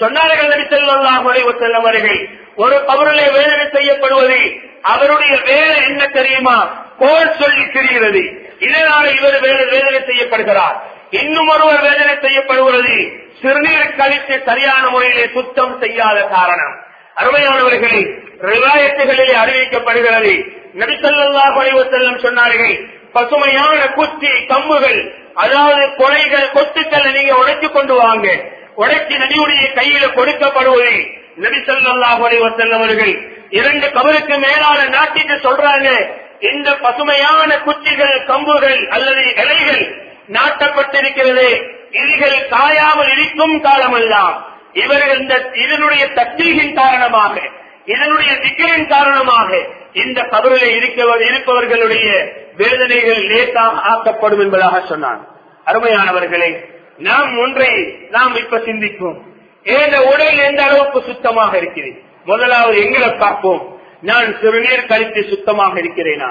சொன்னார்கள் நடித்தல் ஸல்லல்லாஹு அலைஹி அவர்கள் ஒரு கபரிலே வேதனை செய்யப்படுவது அவருடைய வேலை என்ன தெரியுமா? கோல் சொல்லி திரிகிறது இதனால இவர் வேலை வேதனை செய்யப்படுகிறார். இன்னும் ஒருவர் வேதனை செய்யப்படுகிறது. சிறுநீர் கழித்து சரியான முறையிலே சுத்தம் செய்யாத காரணம். அருமையானவர்களே ரிவாயத்துகளிலே அறிவிக்கப்படுகிறது. நபிசல்லாஹ் செல்லும் சொன்னார்கள் பசுமையான குச்சி கம்புகள் அதாவது கொலைகள் கொத்துக்களை நீங்க உடைச்சு கொண்டு வாங்க. உடைச்சு நபியுடைய கையில கொடுக்கப்படுவது நபிசல்லாஹ் அவர்கள் இரண்டு கபருக்கு மேலான நாட்டிட்டு சொல்றாங்க இந்த பசுமையான குச்சிகள் கம்புகள் அல்லது இலைகள் நாட்டப்பட்டிருக்கிறது. இதுகள் காயாமல் இருக்கும் காலமெல்லாம் இவர்கள் இந்த இதனுடைய தத்தீகின் காரணமாக இதனுடைய திக்கரின் காரணமாக இந்த கபரில் இருப்பவர்களுடைய வேதனைகள் லேட்டாக ஆக்கப்படும் என்பதாக சொன்னான். அருமையானவர்களை நாம் ஒன்றை நாம் இப்ப சிந்திப்போம். எந்த உடல் எந்த அளவுக்கு சுத்தமாக இருக்கிறேன்? முதலாவது எங்களை பார்ப்போம். நான் சிறுநீர் கழித்து சுத்தமாக இருக்கிறேனா?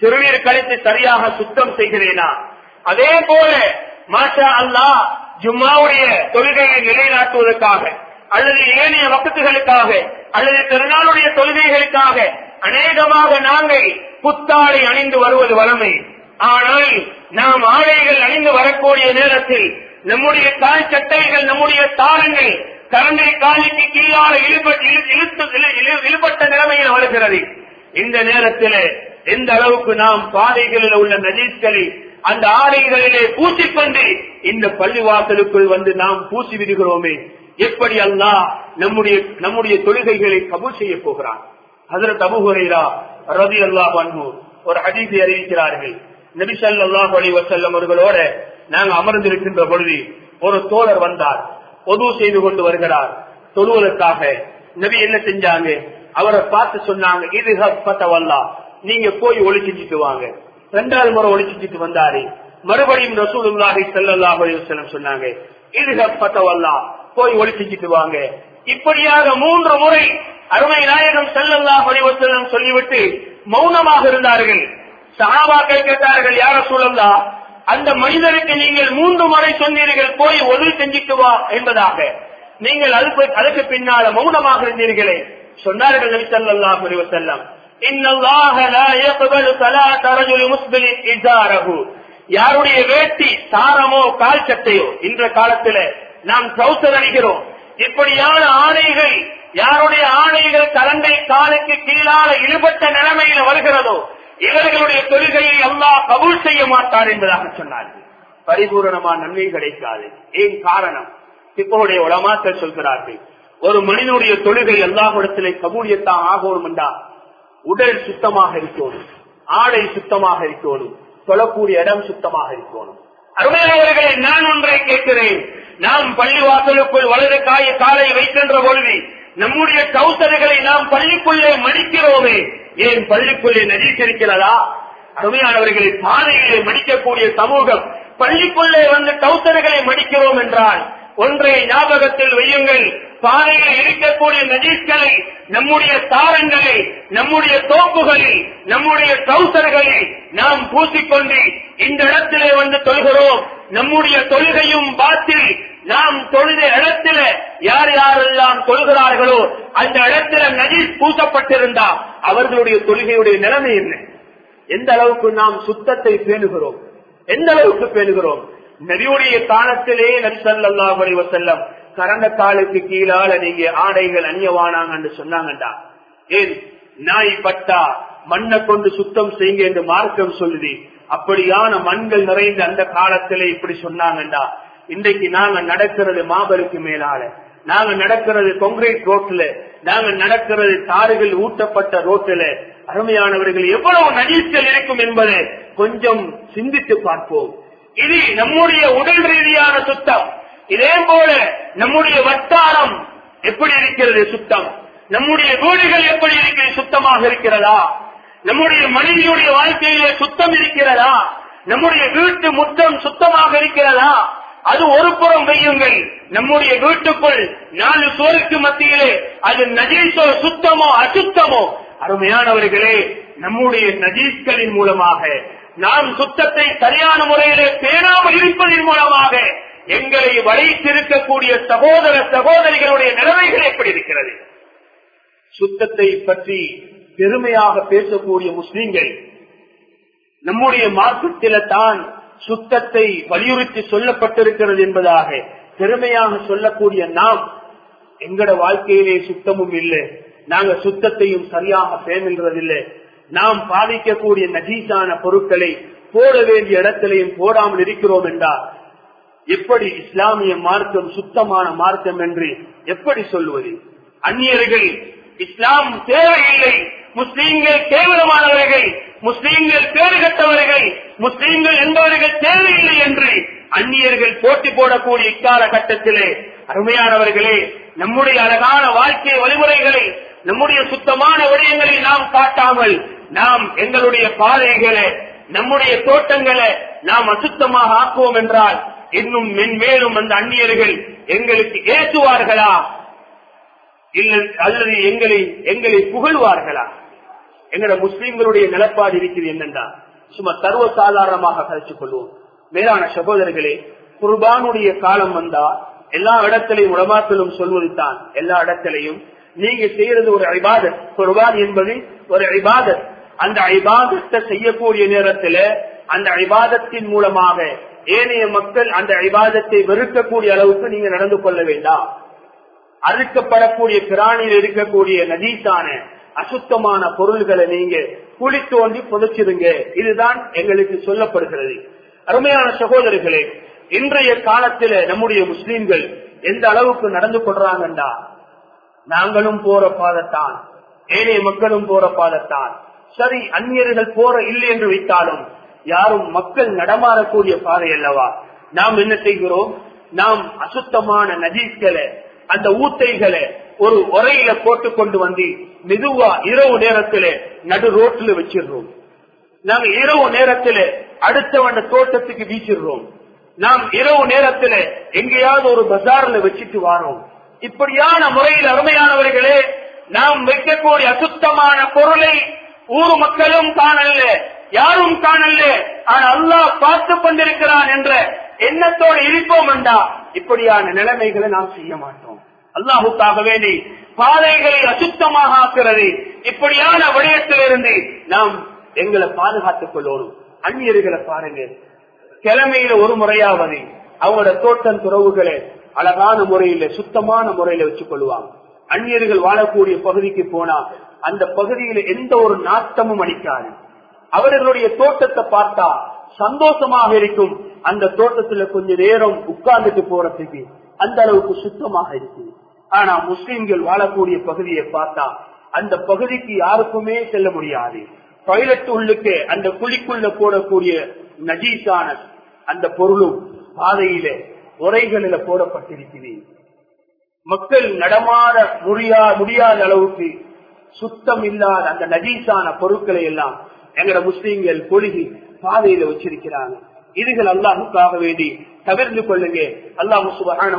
சிறுநீர் கழித்து சரியாக சுத்தம் செய்கிறேனா? அதே போல மாஷா அல்லாஹ் ஜும்மாவுடைய தொழுகையை நிலைநாட்டுவதற்காக அல்லது ஏனைய வக்கத்துகளுக்காக அல்லது திருநாளுடைய தொழுகைகளுக்காக அநேகமாக நாங்கள் புத்தாடை அணிந்து வருவது வளமை ஆனால் நாம் ஆடைகள் அணிந்து வரக்கூடிய நேரத்தில் நம்முடைய தாய் சட்டைகள் நம்முடைய தாரங்கள் கரண்டை காலிக்கு கீழாக இழுபட்டு இழுத்து இழுபட்ட நிலைமையில் வருகிறது இந்த நேரத்தில் எந்த அளவுக்கு நாம் பாதைகளில் உள்ள நஜீஸ்களை அந்த ஆடைகளிலே பூசிக்கொண்டு இந்த பள்ளிவாசலுக்குள் வந்து நாம் பூசி விடுகிறோமே எப்படி அல்லாஹ் நம்முடைய நம்முடைய தொழுகைகளை கபூல் செய்ய போகிறான். அதற்கு அபுஹுரைரா ரதி அல்லா ஒரு ஹதீஸை அறிவிக்கிறார்கள். நபி அல்லாஹ் அலைஹி வஸல்லம் அவர்களோட நாங்கள் அமர்ந்திருக்கின்ற பொழுது ஒரு தோழர் வந்தார். பொது செய்து கொண்டு வருகிறார். தொழுவதற்காக. நபி என்ன செஞ்சாங்க? அவரை பார்த்து சொன்னாங்க இது பத்தவல்லா நீங்க போய் ஒளி வாங்க. ரெண்டாவது முறை ஒளி வந்தாரு. மறுபடியும் ரசூலுல்லாஹி ஸல்லல்லாஹு சொன்னாங்க இது பத்தவல்லா போய் ஒளி வாங்க. இப்படியாக மூன்று முறை அருமை நாயகம் ஸல்லல்லாஹு அலைஹி சொல்லிவிட்டு மௌனமாக இருந்தார்கள். சஹாபாக்கள் கேட்டார்கள் யார சூழல்லா அந்த மனிதருக்கு நீங்கள் மூன்று முறை சொன்னீர்கள் போய் உதவி செஞ்சுட்டு வா என்பதாக. நீங்கள் அதுக்கு அதுக்கு பின்னால மௌனமாக இருந்தீர்களே. சொன்னார்கள் நபி ஸல்லல்லாஹு அலைஹி யாருடைய வேட்டி சாரமோ கால் சட்டையோ இன்ற காலத்துல நாம் ட்ரௌசர் அணிகிறோம். இப்படியான ஆணைகள் யாருடைய ஆணைகள் கரண்டை காலுக்கு கீழால இழுபட்ட நிலைமையில வருகிறதோ இவர்களுடைய தொழுகையை அல்லாஹ் கபூல் செய்ய மாட்டார் என்பதாக சொன்னார்கள். பரிபூரணமா நன்மை கிடைக்காது. ஏன் காரணம்? இப்போடைய உலமாக்கள் சொல்கிறார்கள் ஒரு மனிதனுடைய தொழுகை எல்லாவிடத்திலே கபூலியத்தான் ஆகணும் என்றா? உடல் சுத்தமாக இருக்கணும் ஆடை சுத்தமாக இருக்கணும் சொல்லக்கூடிய இடம் சுத்தமாக இருக்கணும். அருமையாளர்களை நான் ஒன்றை கேட்கிறேன். நாம் பள்ளிவாசலுக்குள் வலது காய காலை வைக்கின்ற பொழுது நம்முடைய கௌசர்களை நாம் பள்ளிக்குள்ளே மடிக்கிறோமே ஏன் பள்ளிக்குள்ளே நடித்திருக்கிறதா அருமையானவர்களை பாதைகளை மடிக்கக்கூடிய சமூகம். பள்ளிக்குள்ளே வந்து கௌசர்களை மடிக்கிறோம் என்றால் ஒன்றை ஞாபகத்தில் வையுங்கள். பாறையில் இருக்கக்கூடிய நஜீஸ்களை நம்முடைய தாரங்களை நம்முடைய தோப்புகளில் நம்முடைய கௌசர்களை நாம் பூசிக்கொண்டு இந்த இடத்திலே வந்து தொழுகிறோம். நம்முடைய தொழுகையும் பாத்தில் நாம் தொழுத இடத்துல யார் யாரெல்லாம் தொழுகிறார்களோ அந்த இடத்துல நஜீஸ் பூசப்பட்டிருந்தார் அவர்களுடைய தொழுகையுடைய நிலைமை என்ன? எந்த அளவுக்கு நாம் சுத்தத்தை பேணுகிறோம்? எந்த அளவுக்கு பேணுகிறோம்? நபியுடைய காலத்திலே நபி ஸல்லல்லாஹு அலைஹி கரண்ட காலுக்கு கீழால நீங்க ஆடைகள் அந்நியவானாங்கன்னு சொன்னாங்கடா ஏன்? நாய் பட்டா மண்ணை கொண்டு சுத்தம் செய்யுங்க என்று மார்க்கம் சொல்லுது. அப்படியான மண்கள் நிறைந்த அந்த காலத்திலே இப்படி சொன்னாங்கடா இன்றைக்கு நாங்க நடக்கிறது மாபெருக்கு மேலால. நாங்க நடக்கிறது கொங்கிரீட் ரோட்ல நாங்க நடக்கிறது தாறுகள் ஊட்டப்பட்ட ரோட்டில அருமையானவர்கள் எவ்வளவு நடித்தல் இருக்கும் என்பதை கொஞ்சம் சிந்தித்து பார்ப்போம். இது நம்முடைய உடல் ரீதியான சுத்தம். இதே போல நம்முடைய வட்டாரம் எப்படி இருக்கிறது சுத்தம்? நம்முடைய வீடுகள் எப்படி இருக்கிறது சுத்தமாக இருக்கிறதா? நம்முடைய மனைவியுடைய வாழ்க்கையிலே சுத்தம் இருக்கிறதா? நம்முடைய வீட்டு முத்தம் சுத்தமாக இருக்கிறதா? அது ஒரு புறம் வையுங்கள். நம்முடைய வீட்டுக்குள் நாலு சோருக்கு மத்தியிலே அது நஜீசோ சுத்தமோ அசுத்தமோ. அருமையானவர்களே நம்முடைய நஜீஸ்களின் மூலமாக நாம் சுத்தத்தை சரியான முறையிலே பேணாமல் இருப்பதன் மூலமாக எங்களை வளைத்திருக்கக்கூடிய சகோதர சகோதரிகளுடைய நிலைமைகள் எப்படி இருக்கிறது? சுத்தத்தை பற்றி பெருமையாக பேசக்கூடிய முஸ்லீம்கள் நம்முடைய மார்க்கத்தில தான் சுத்தத்தை வலியுறுத்தி சொல்லப்பட்டிருக்கிறது என்பதாக பெருமையாக சொல்லக்கூடிய நாம் எங்கட வாழ்க்கையிலே சுத்தமும் இல்லை. நாங்க சுத்தத்தையும் சரியாக பேணுகிறதில்லை நாம் பாதிக்கக்கூடிய நஜீசான பொருட்களை போட வேண்டிய இடத்திலையும் போடாமல் இருக்கிறோம் என்றால் எப்படி இஸ்லாமிய மார்க்கம் சுத்தமான மார்க்கம் என்று எப்படி சொல்லுவது அந்நியர்கள் இஸ்லாம் தேவையில்லை. முஸ்லீம்கள் கேவலமானவர்கள் முஸ்லீம்கள் பேறுகட்டவர்கள் முஸ்லீம்கள் என்பவர்கள் தேவையில்லை என்று அந்நியர்கள் போட்டி போடக்கூடிய இக்கால கட்டத்திலே அருமையானவர்களே நம்முடைய அழகான வாழ்க்கை வழிமுறைகளை நம்முடைய சுத்தமான விடயங்களை நாம் காட்டாமல் நாம் எங்களுடைய பாதைகளை நம்முடைய தோட்டங்களை நாம் அசுத்தமாக ஆக்குவோம் என்றால் இன்னும் மென்மேலும் அந்த அந்நியர்கள் எங்களுக்கு ஏற்றுவார்களா? அல்லது எங்களை எங்களை புகழ்வார்களா? எங்களோட முஸ்லீம்களுடைய நிலப்பாடு இருக்குது என்னென்றா சும்மா சர்வ சாதாரணமாக கழிச்சு கொள்வோம். மேலான சகோதரர்களே குர்பானுடைய காலம் வந்தா எல்லா இடத்திலையும் உடமாக்களும் சொல்வதுதான் எல்லா இடத்திலையும். நீங்க செய்யறது ஒரு ஐபாதத் குர்பான் என்பது ஒரு ஐபாதத் அந்த ஐபாதத்தை செய்யக்கூடிய நேரத்தில் அந்த ஐபாதத்தின் மூலமாக ஏனைய மக்கள் அந்த ஐபாதத்தை வெறுக்கக்கூடிய அளவுக்கு நீங்க நடந்து கொள்ள வேண்டாம். அறுக்கப்படக்கூடிய பிராணியில் இருக்கக்கூடிய நதீசான அசுத்தமான பொருள்களை நீங்க குழி தோண்டி புதைச்சிருங்க இதுதான் எங்களுக்கு சொல்லப்படுகிறது. அருமையான சகோதரர்களே இன்றைய காலத்தில நம்முடைய முஸ்லீம்கள் எந்த அளவுக்கு நடந்து கொள்றாங்கண்டா? நாங்களும் போற பாதத்தான் ஏனைய மக்களும் போற பாதத்தான். சரி அந்நியர்கள் போற இல்லை என்று வைத்தாலும் யாரும் மக்கள் நடமாறக்கூடிய பாதை அல்லவா? நாம் என்ன செய்கிறோம்? நாம் அசுத்தமான நதிக்களை அந்த ஊத்தைகளை ஒரு உரையில போட்டு கொண்டு வந்து மெதுவா இரவு நேரத்துல நடு ரோட்டில் வச்சிடுறோம். நாம் இரவு நேரத்துல அடுத்தவண்ட தோட்டத்துக்கு வீசிடுறோம். நாம் இரவு நேரத்துல எங்கேயாவது ஒரு பஜார்ல வச்சுட்டு வாரோம். இப்படியான முறையில் அருமையானவர்களே நாம் வைக்கக்கூடிய அசுத்தமான பொருளை ஊர் மக்களும் காணல்ல யாரும் காணல்ல ஆனால் அல்லாஹ் பார்த்து கொண்டிருக்கிறான் என்ற எண்ணத்தோடு இருப்போம் என்றா இப்படியான நிலைமைகளை நாம் செய்ய மாட்டோம். அல்லாஹுக்காக வேண்டி பாதைகளை அசுத்தமாக ஆக்குறது. இப்படியான விடயத்திலிருந்து நாம் எங்களை பாதுகாத்துக் கொள்ளணும். அந்நியர்களை பாருங்க. கிழமையில ஒரு முறையாவது அவங்களோட தோட்டம் துறவுகளை அழகான முறையில சுத்தமான முறையில வச்சுக் கொள்வாங்க. அந்நியர்கள் வாழக்கூடிய பகுதிக்கு போனா அந்த பகுதியில எந்த ஒரு நாட்டமும் அடிக்காது அவர்களுடைய தோட்டத்தை பார்த்தா சந்தோஷமாக இருக்கும். அந்த தோட்டத்துல கொஞ்ச நேரம் உட்கார்ந்துட்டு போறதுக்கு அந்த அளவுக்கு சுத்தமாக இருக்கு ஆனா முஸ்லிம்கள் வாழக்கூடிய பகுதியை பார்த்தா அந்த பகுதிக்கு யாருக்குமே செல்ல முடியாது. டாய்லெட் உள்ளுக்கு அந்த குழிக்குள்ள போடக்கூடிய நஜீசான அந்த பொருளும் பாதையில உரைகளில போடப்பட்டிருக்கிறது. மக்கள் நடமாட முடியா முடியாத அளவுக்கு சுத்தம் இல்லாத அந்த நஜீசான பொருட்களை எல்லாம் எங்கட முஸ்லீம்கள் கொழுகி பாதையில வச்சிருக்கிறாங்க. இதுகள் அல்லாஹுக்காக வேண்டி தவிர்த்து கொள்ளுங்க. அல்லாஹு சுபகான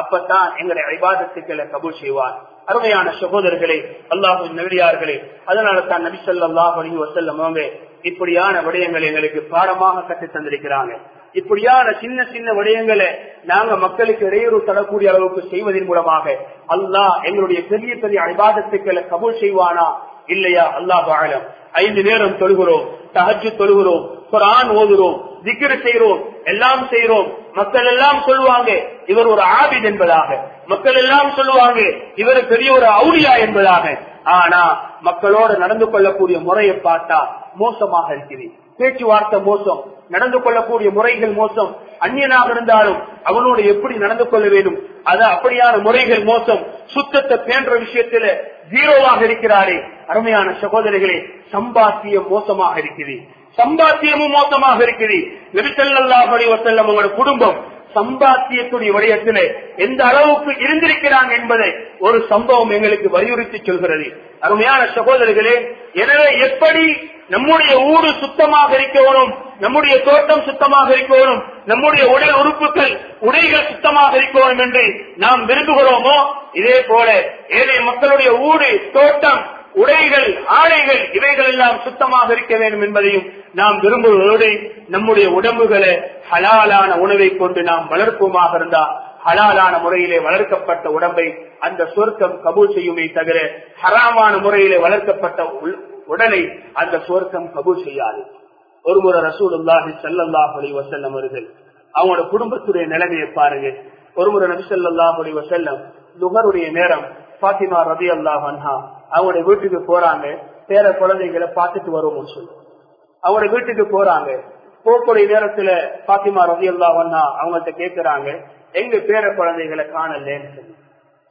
அப்பத்தான் எங்களுடைய ஐபாதத்துக்களை கபூல் செய்வார். அருமையான சகோதரர்களே அல்லாஹு நெடியார்களே அதனால தான் நபி சொல்லாஹ் அலி வசல்லம் அவங்க இப்படியான விடயங்களை எங்களுக்கு பாடமாக கற்று தந்திருக்கிறாங்க. இப்படியான சின்ன சின்ன விடயங்களை நாங்க மக்களுக்கு இடையூறு தரக்கூடிய அளவுக்கு செய்வதன் மூலமாக அல்லாஹ் எங்களுடைய பெரிய பெரிய ஐபாதத்துக்களை கபூல் செய்வானா? இல்லையா? அல்லாஹ் ஐந்து நேரம் தொழுகிறோம் தகச்சு தொழுகிறோம் குரான் ஓதுகிறோம் திக்ரு செய்கிறோம் எல்லாம் செய்யறோம் மக்கள் எல்லாம் சொல்லுவாங்க இவர் ஒரு ஆபித் என்பதாக. மக்கள் எல்லாம் சொல்லுவாங்க இவர் பெரிய ஒரு அவுளியா என்பதாக. ஆனா மக்களோட நடந்து கொள்ளக்கூடிய முறையை பார்த்தா மோசமாக இருக்கிறது பேச்சுவார்த்தை மோசம் நடந்து கொள்ளக்கூடிய முறைகள் மோசம். அந்நியனாக இருந்தாலும் அவனோடு எப்படி நடந்து கொள்ள வேண்டும்? அது அப்படியான முறைகள் மோசம். சுத்தத்தை பேன்ற விஷயத்துல ஜீரோவாக இருக்கிறாரே. அருமையான சகோதரிகளே சம்பாத்தியம் மோசமாக இருக்கிறேன் சம்பாத்தியமும் மோசமாக இருக்குது. நெரிசல்லாஹ் வசல்லம் உங்களோட குடும்பம் சம்பாத்தியத்துடைய விடயத்திலே எந்த அளவுக்கு இருந்திருக்கிறாங்க என்பதை ஒரு சம்பவம் எங்களுக்கு வலியுறுத்தி சொல்கிறது. அருமையான சகோதரர்களே எனவே எப்படி நம்முடைய ஊரு சுத்தமாக இருக்கணும் நம்முடைய தோட்டம் சுத்தமாக இருக்கணும் நம்முடைய உடல் உறுப்புகள் உடைகள் சுத்தமாக இருக்கணும் என்று நாம் விரும்புகிறோமோ இதே போல ஏழை மக்களுடைய ஊடு தோட்டம் உடைகள் ஆடைகள் இவைகள் எல்லாம் சுத்தமாக இருக்க வேண்டும் என்பதையும் நாம் விரும்புவதோடு நம்முடைய உடம்புகளை ஹலாலான உணவை கொண்டு நாம் வளர்ப்போமாக இருந்தால் ஹலாலான முறையிலே வளர்க்கப்பட்ட உடம்பை அந்த சொர்க்கம் கபூல் செய்யுமே தவிர ஹராமான முறையிலே வளர்க்கப்பட்ட உடலை அந்த சொர்க்கம் கபூல் செய்யாது. ஒரு முறை ரசூலுல்லாஹி ஸல்லல்லாஹு அலைஹி வஸல்லம் அவர்கள் அவங்களோட குடும்பத்துடைய நிலைமையை பாருங்க. ஒரு முறை நபி ஸல்லல்லாஹு அலைஹி நேரம் பாத்திமா ரலியல்லாஹு அன்ஹா அவங்களுடைய வீட்டுக்கு போறாங்க. பேர குழந்தைகளை பார்த்துட்டு வருவோம்னு சொல்லுவோம் அவரோட வீட்டுக்கு போறாங்க. போக்கூடிய நேரத்துல பாத்திமா ரவி அல்லா வண்ணா அவங்கள்ட்ட கேக்குறாங்க எங்க பேர குழந்தைகளை காணலன்னு சொல்லி.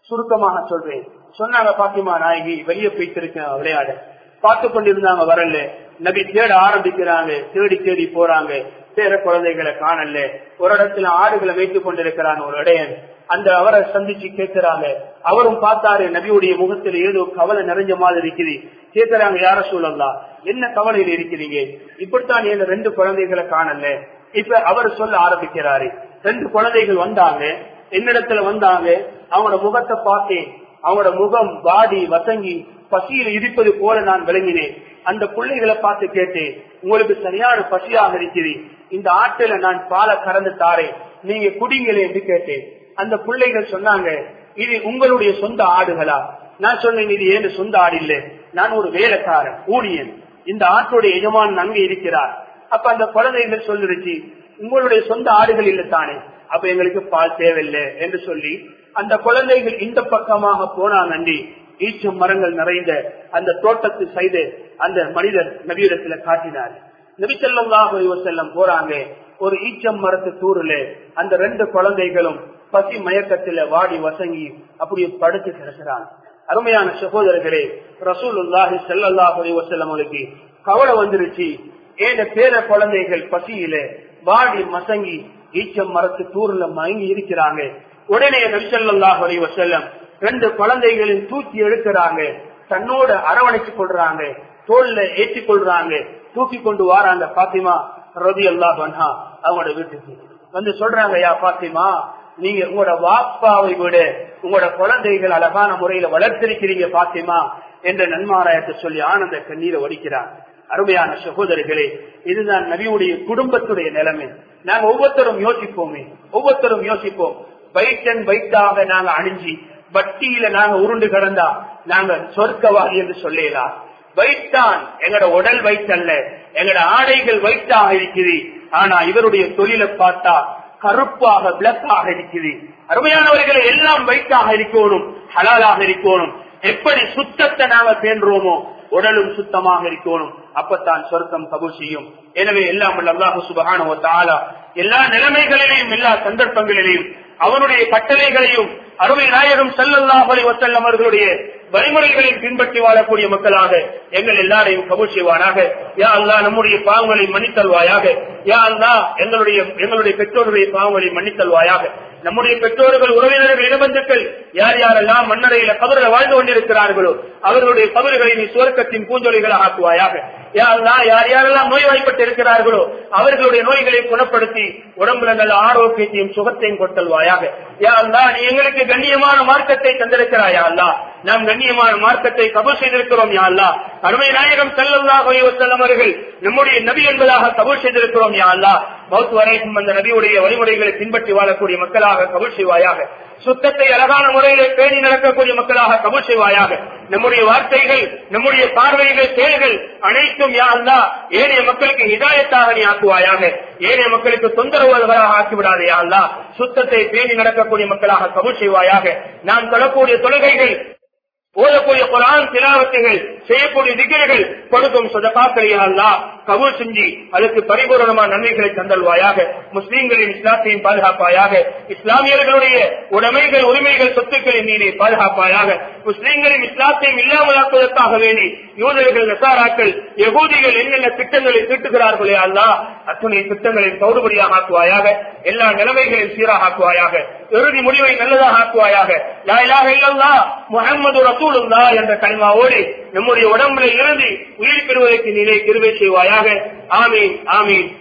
சுருக்கமாக சொல்றேன். சொன்னாங்க பாத்திமா நாயகி வெளியே போயிட்டு விளையாட பார்த்து கொண்டிருந்தாங்க வரல. நபி தேட ஆரம்பிக்கிறாங்க தேடி தேடி போறாங்க. பேர குழந்தைகளை காணல. ஒரு இடத்துல ஆடுகளை வைத்துக் கொண்டிருக்கிறான் ஒரு இடையன். அந்த அவரை சந்திச்சு கேட்கிறாங்க. அவரும் பார்த்தாரு நபியுடைய முகத்தில் ஏதோ கவலை நிறைஞ்ச மாதிரி இருக்குது. கேட்கிறாங்க யார சூழல்லா என்ன கவலையில் இருக்கிறீங்க? இப்படித்தான் என் ரெண்டு குழந்தைகளை காணல இப்ப அவர் சொல்ல ஆரம்பிக்கிறாரு. ரெண்டு குழந்தைகள் வந்தாங்க. என்னிடத்துல வந்தாங்க. அவங்களோட முகத்தை பார்த்தேன். அவங்களோட முகம் பாடி வசங்கி பசியில் இருப்பது போல நான் விளங்கினேன். அந்த பிள்ளைகளை பார்த்து கேட்டேன். உங்களுக்கு சரியான பசியாக இருக்குது. இந்த ஆட்டில நான் பாலை கறந்து தாரேன். நீங்க குடிங்களே என்று கேட்டேன். அந்த பிள்ளைகள் சொன்னாங்க இது உங்களுடைய சொந்த ஆடுகளா? நான் சொன்னேன் இது ஏன் சொந்த ஆடு இல்லை? நான் ஒரு வேலைக்காரன் ஊழியன். இந்த ஆட்டுடைய எஜமான் நன்கு இருக்கிறார். அப்ப அந்த குழந்தைகள் சொல்லிருச்சு உங்களுடைய சொந்த ஆடுகள் இல்லை தானே? அப்ப எங்களுக்கு பால் தேவையில்லை என்று சொல்லி அந்த குழந்தைகள் இந்த பக்கமாக போனாங்கண்டி ஈச்சம் மரங்கள் நிறைந்த அந்த தோட்டத்து செய்து அந்த மனிதர் நபியிடத்துல காட்டினார். நபி ஸல்லல்லாஹு அலைஹி போறாங்க ஒரு ஈச்சம் மரத்து தூருல அந்த ரெண்டு குழந்தைகளும் பசி மயக்கத்துல வாடி வசங்கி அப்படியே படுத்து கிடக்கிறான் அருமையான சகோதரர்களே ரசூலுல்லாஹி ஸல்லல்லாஹு அலைஹி கவலை வந்துருச்சு. ஏன பேர குழந்தைகள் பசியில வாடி மசங்கி ஈச்சம் மரத்து தூர்ல மயங்கி இருக்கிறாங்க. உடனே நபிசல்லாஹ் அலி வசல்லம் ரெண்டு குழந்தைகளின் தூக்கி எடுக்கிறாங்க. தன்னோட அரவணைச்சு கொள்றாங்க. தோல்ல ஏற்றி கொள்றாங்க. தூக்கி கொண்டு வாராங்க பாத்திமா ரதி அல்லாஹ் அவங்களோட வீட்டுக்கு. வந்து சொல்றாங்க யா பாத்திமா நீங்க உங்களோட வாப்பாவை விட உங்களோட குழந்தைகள் அழகான முறையில வளர்த்திருக்கிறீங்க பாத்திமா என்ற நன்மாராயத்தை சொல்லி ஆனந்த கண்ணீரை ஒடிக்கிறார் அருமையான சகோதரர்களே இதுதான் நபியுடைய குடும்பத்துடைய நிலைமை. நாங்க ஒவ்வொருத்தரும் யோசிப்போமே ஒவ்வொருத்தரும் யோசிப்போம். பைட்டன் பைட்டாக நாங்க அணிஞ்சி வட்டியில நாங்க உருண்டு கிடந்தா நாங்க சொர்க்கவாதி என்று சொல்லலாம் வைத்தான் எங்கட உடல் வைத்தல்ல எங்கட ஆடைகள் வைத்தாக இருக்குது ஆனா இவருடைய தொழிலை பார்த்தா கருப்பாக பிளக்காக இருக்குது. அருமையானவர்களை எல்லாம் வைத்தாக இருக்கணும் ஹலாலாக இருக்கணும். எப்படி சுத்தத்தை நாங்க பேன்றோமோ உடலும் சுத்தமாக இருக்கணும். அப்பத்தான் சொர்க்கம் கபூல் செய்யும். எனவே எல்லாம் அல்லாஹு சுபகான எல்லா நிலைமைகளிலையும் எல்லா சந்தர்ப்பங்களிலையும் அவனுடைய கட்டளைகளையும் அருமை நாயகம் செல்லல்லாஹலி அலி வசல்லம் அவர்களுடைய வழிமுறைகளை பின்பற்றி வாழக்கூடிய மக்களாக எங்கள் எல்லாரையும் கபூல் செய்வானாக. யா அல்லா நம்முடைய பாவங்களை மன்னித்தல்வாயாக. யா அல்லா எங்களுடைய எங்களுடைய பெற்றோருடைய பாவங்களை மன்னித்தல்வாயாக. நம்முடைய பெற்றோர்கள் உறவினர்கள் இனபந்துக்கள் யார் யாரெல்லாம் மன்னரையில கபரில் வாழ்ந்து கொண்டிருக்கிறார்களோ அவர்களுடைய கபறுகளை நீ சுவர்க்கத்தின் பூஞ்சொலிகளாக ஆக்குவாயாக. யா யார் யாரெல்லாம் நோய்வாய்ப்பட்டு இருக்கிறார்களோ அவர்களுடைய நோய்களை குணப்படுத்தி உடம்புல நல்ல ஆரோக்கியத்தையும் சுகத்தையும் கொட்டல்வாயாக யா அல்லா நீ எங்களுக்கு கண்ணியமான மார்க்கத்தை தந்திருக்கிறாயா அல்லா நாம் கண்ணியமான மார்க்கத்தை கபூல் செய்திருக்கிறோம் யா அருமை நாயகம் செல்லல்லாஹ் அவர்கள் நம்முடைய நபி என்பதாக கபூல் செய்திருக்கிறோம் யாழ்லா மௌத் வரைக்கும் அந்த நபியுடைய வழிமுறைகளை பின்பற்றி வாழக்கூடிய மக்களாக கபூல் செய்வாயாக. சுத்தத்தை அழகான முறையில் பேணி நடக்கக்கூடிய மக்களாக கபூல் செய்வாயாக. நம்முடைய வார்த்தைகள் நம்முடைய பார்வைகள் செயல்கள் அனைத்தும் யாழ்லா ஏனைய மக்களுக்கு இதாயத்தாக நீ ஆக்குவாயாக. ஏனைய மக்களுக்கு தொந்தரவுகளாக ஆக்கிவிடாதே யாழ்லா சுத்தத்தை பேணி நடக்கக்கூடிய மக்களாக கபூல் செய்வாயாக. நாம் தொழக்கூடிய தொழுகைகள் ஓதக்கூடிய குரான் திலாவத்துகள் செய்யக்கூடிய திகழ்கள் கொடுக்கும் சொதப்பாக்களை அல்லா கபூல் செஞ்சு அதுக்கு பரிபூரணமான நன்மைகளை தந்தல்வாயாக முஸ்லீம்களின் இஸ்லாத்தையும் பாதுகாப்பாயாக இஸ்லாமியர்களுடைய உடைமைகள் உரிமைகள் சொத்துக்களை நீரை பாதுகாப்பாயாக முஸ்லீம்களின் இஸ்லாத்தையும் இல்லாமலாக்குவதற்காக வேண்டி யூதர்கள் நசாராக்கள் எகூதிகள் என்னென்ன திட்டங்களை தீட்டுகிறார்களே அல்லா அத்துணை திட்டங்களை தௌடுபடியாக ஆக்குவாயாக எல்லா நிலைமைகளையும் சீராக ஆக்குவாயாக இறுதி முடிவை நல்லதாக ஆக்குவாயாக முகமது ரசூலுல்லா என்ற கல்மாவோடு நம்முடைய உடம்புல இருந்து உயிர் பெறுவதற்கு நிலை கிருவை செய்வாயாக. ஆமீன் ஆமீன்.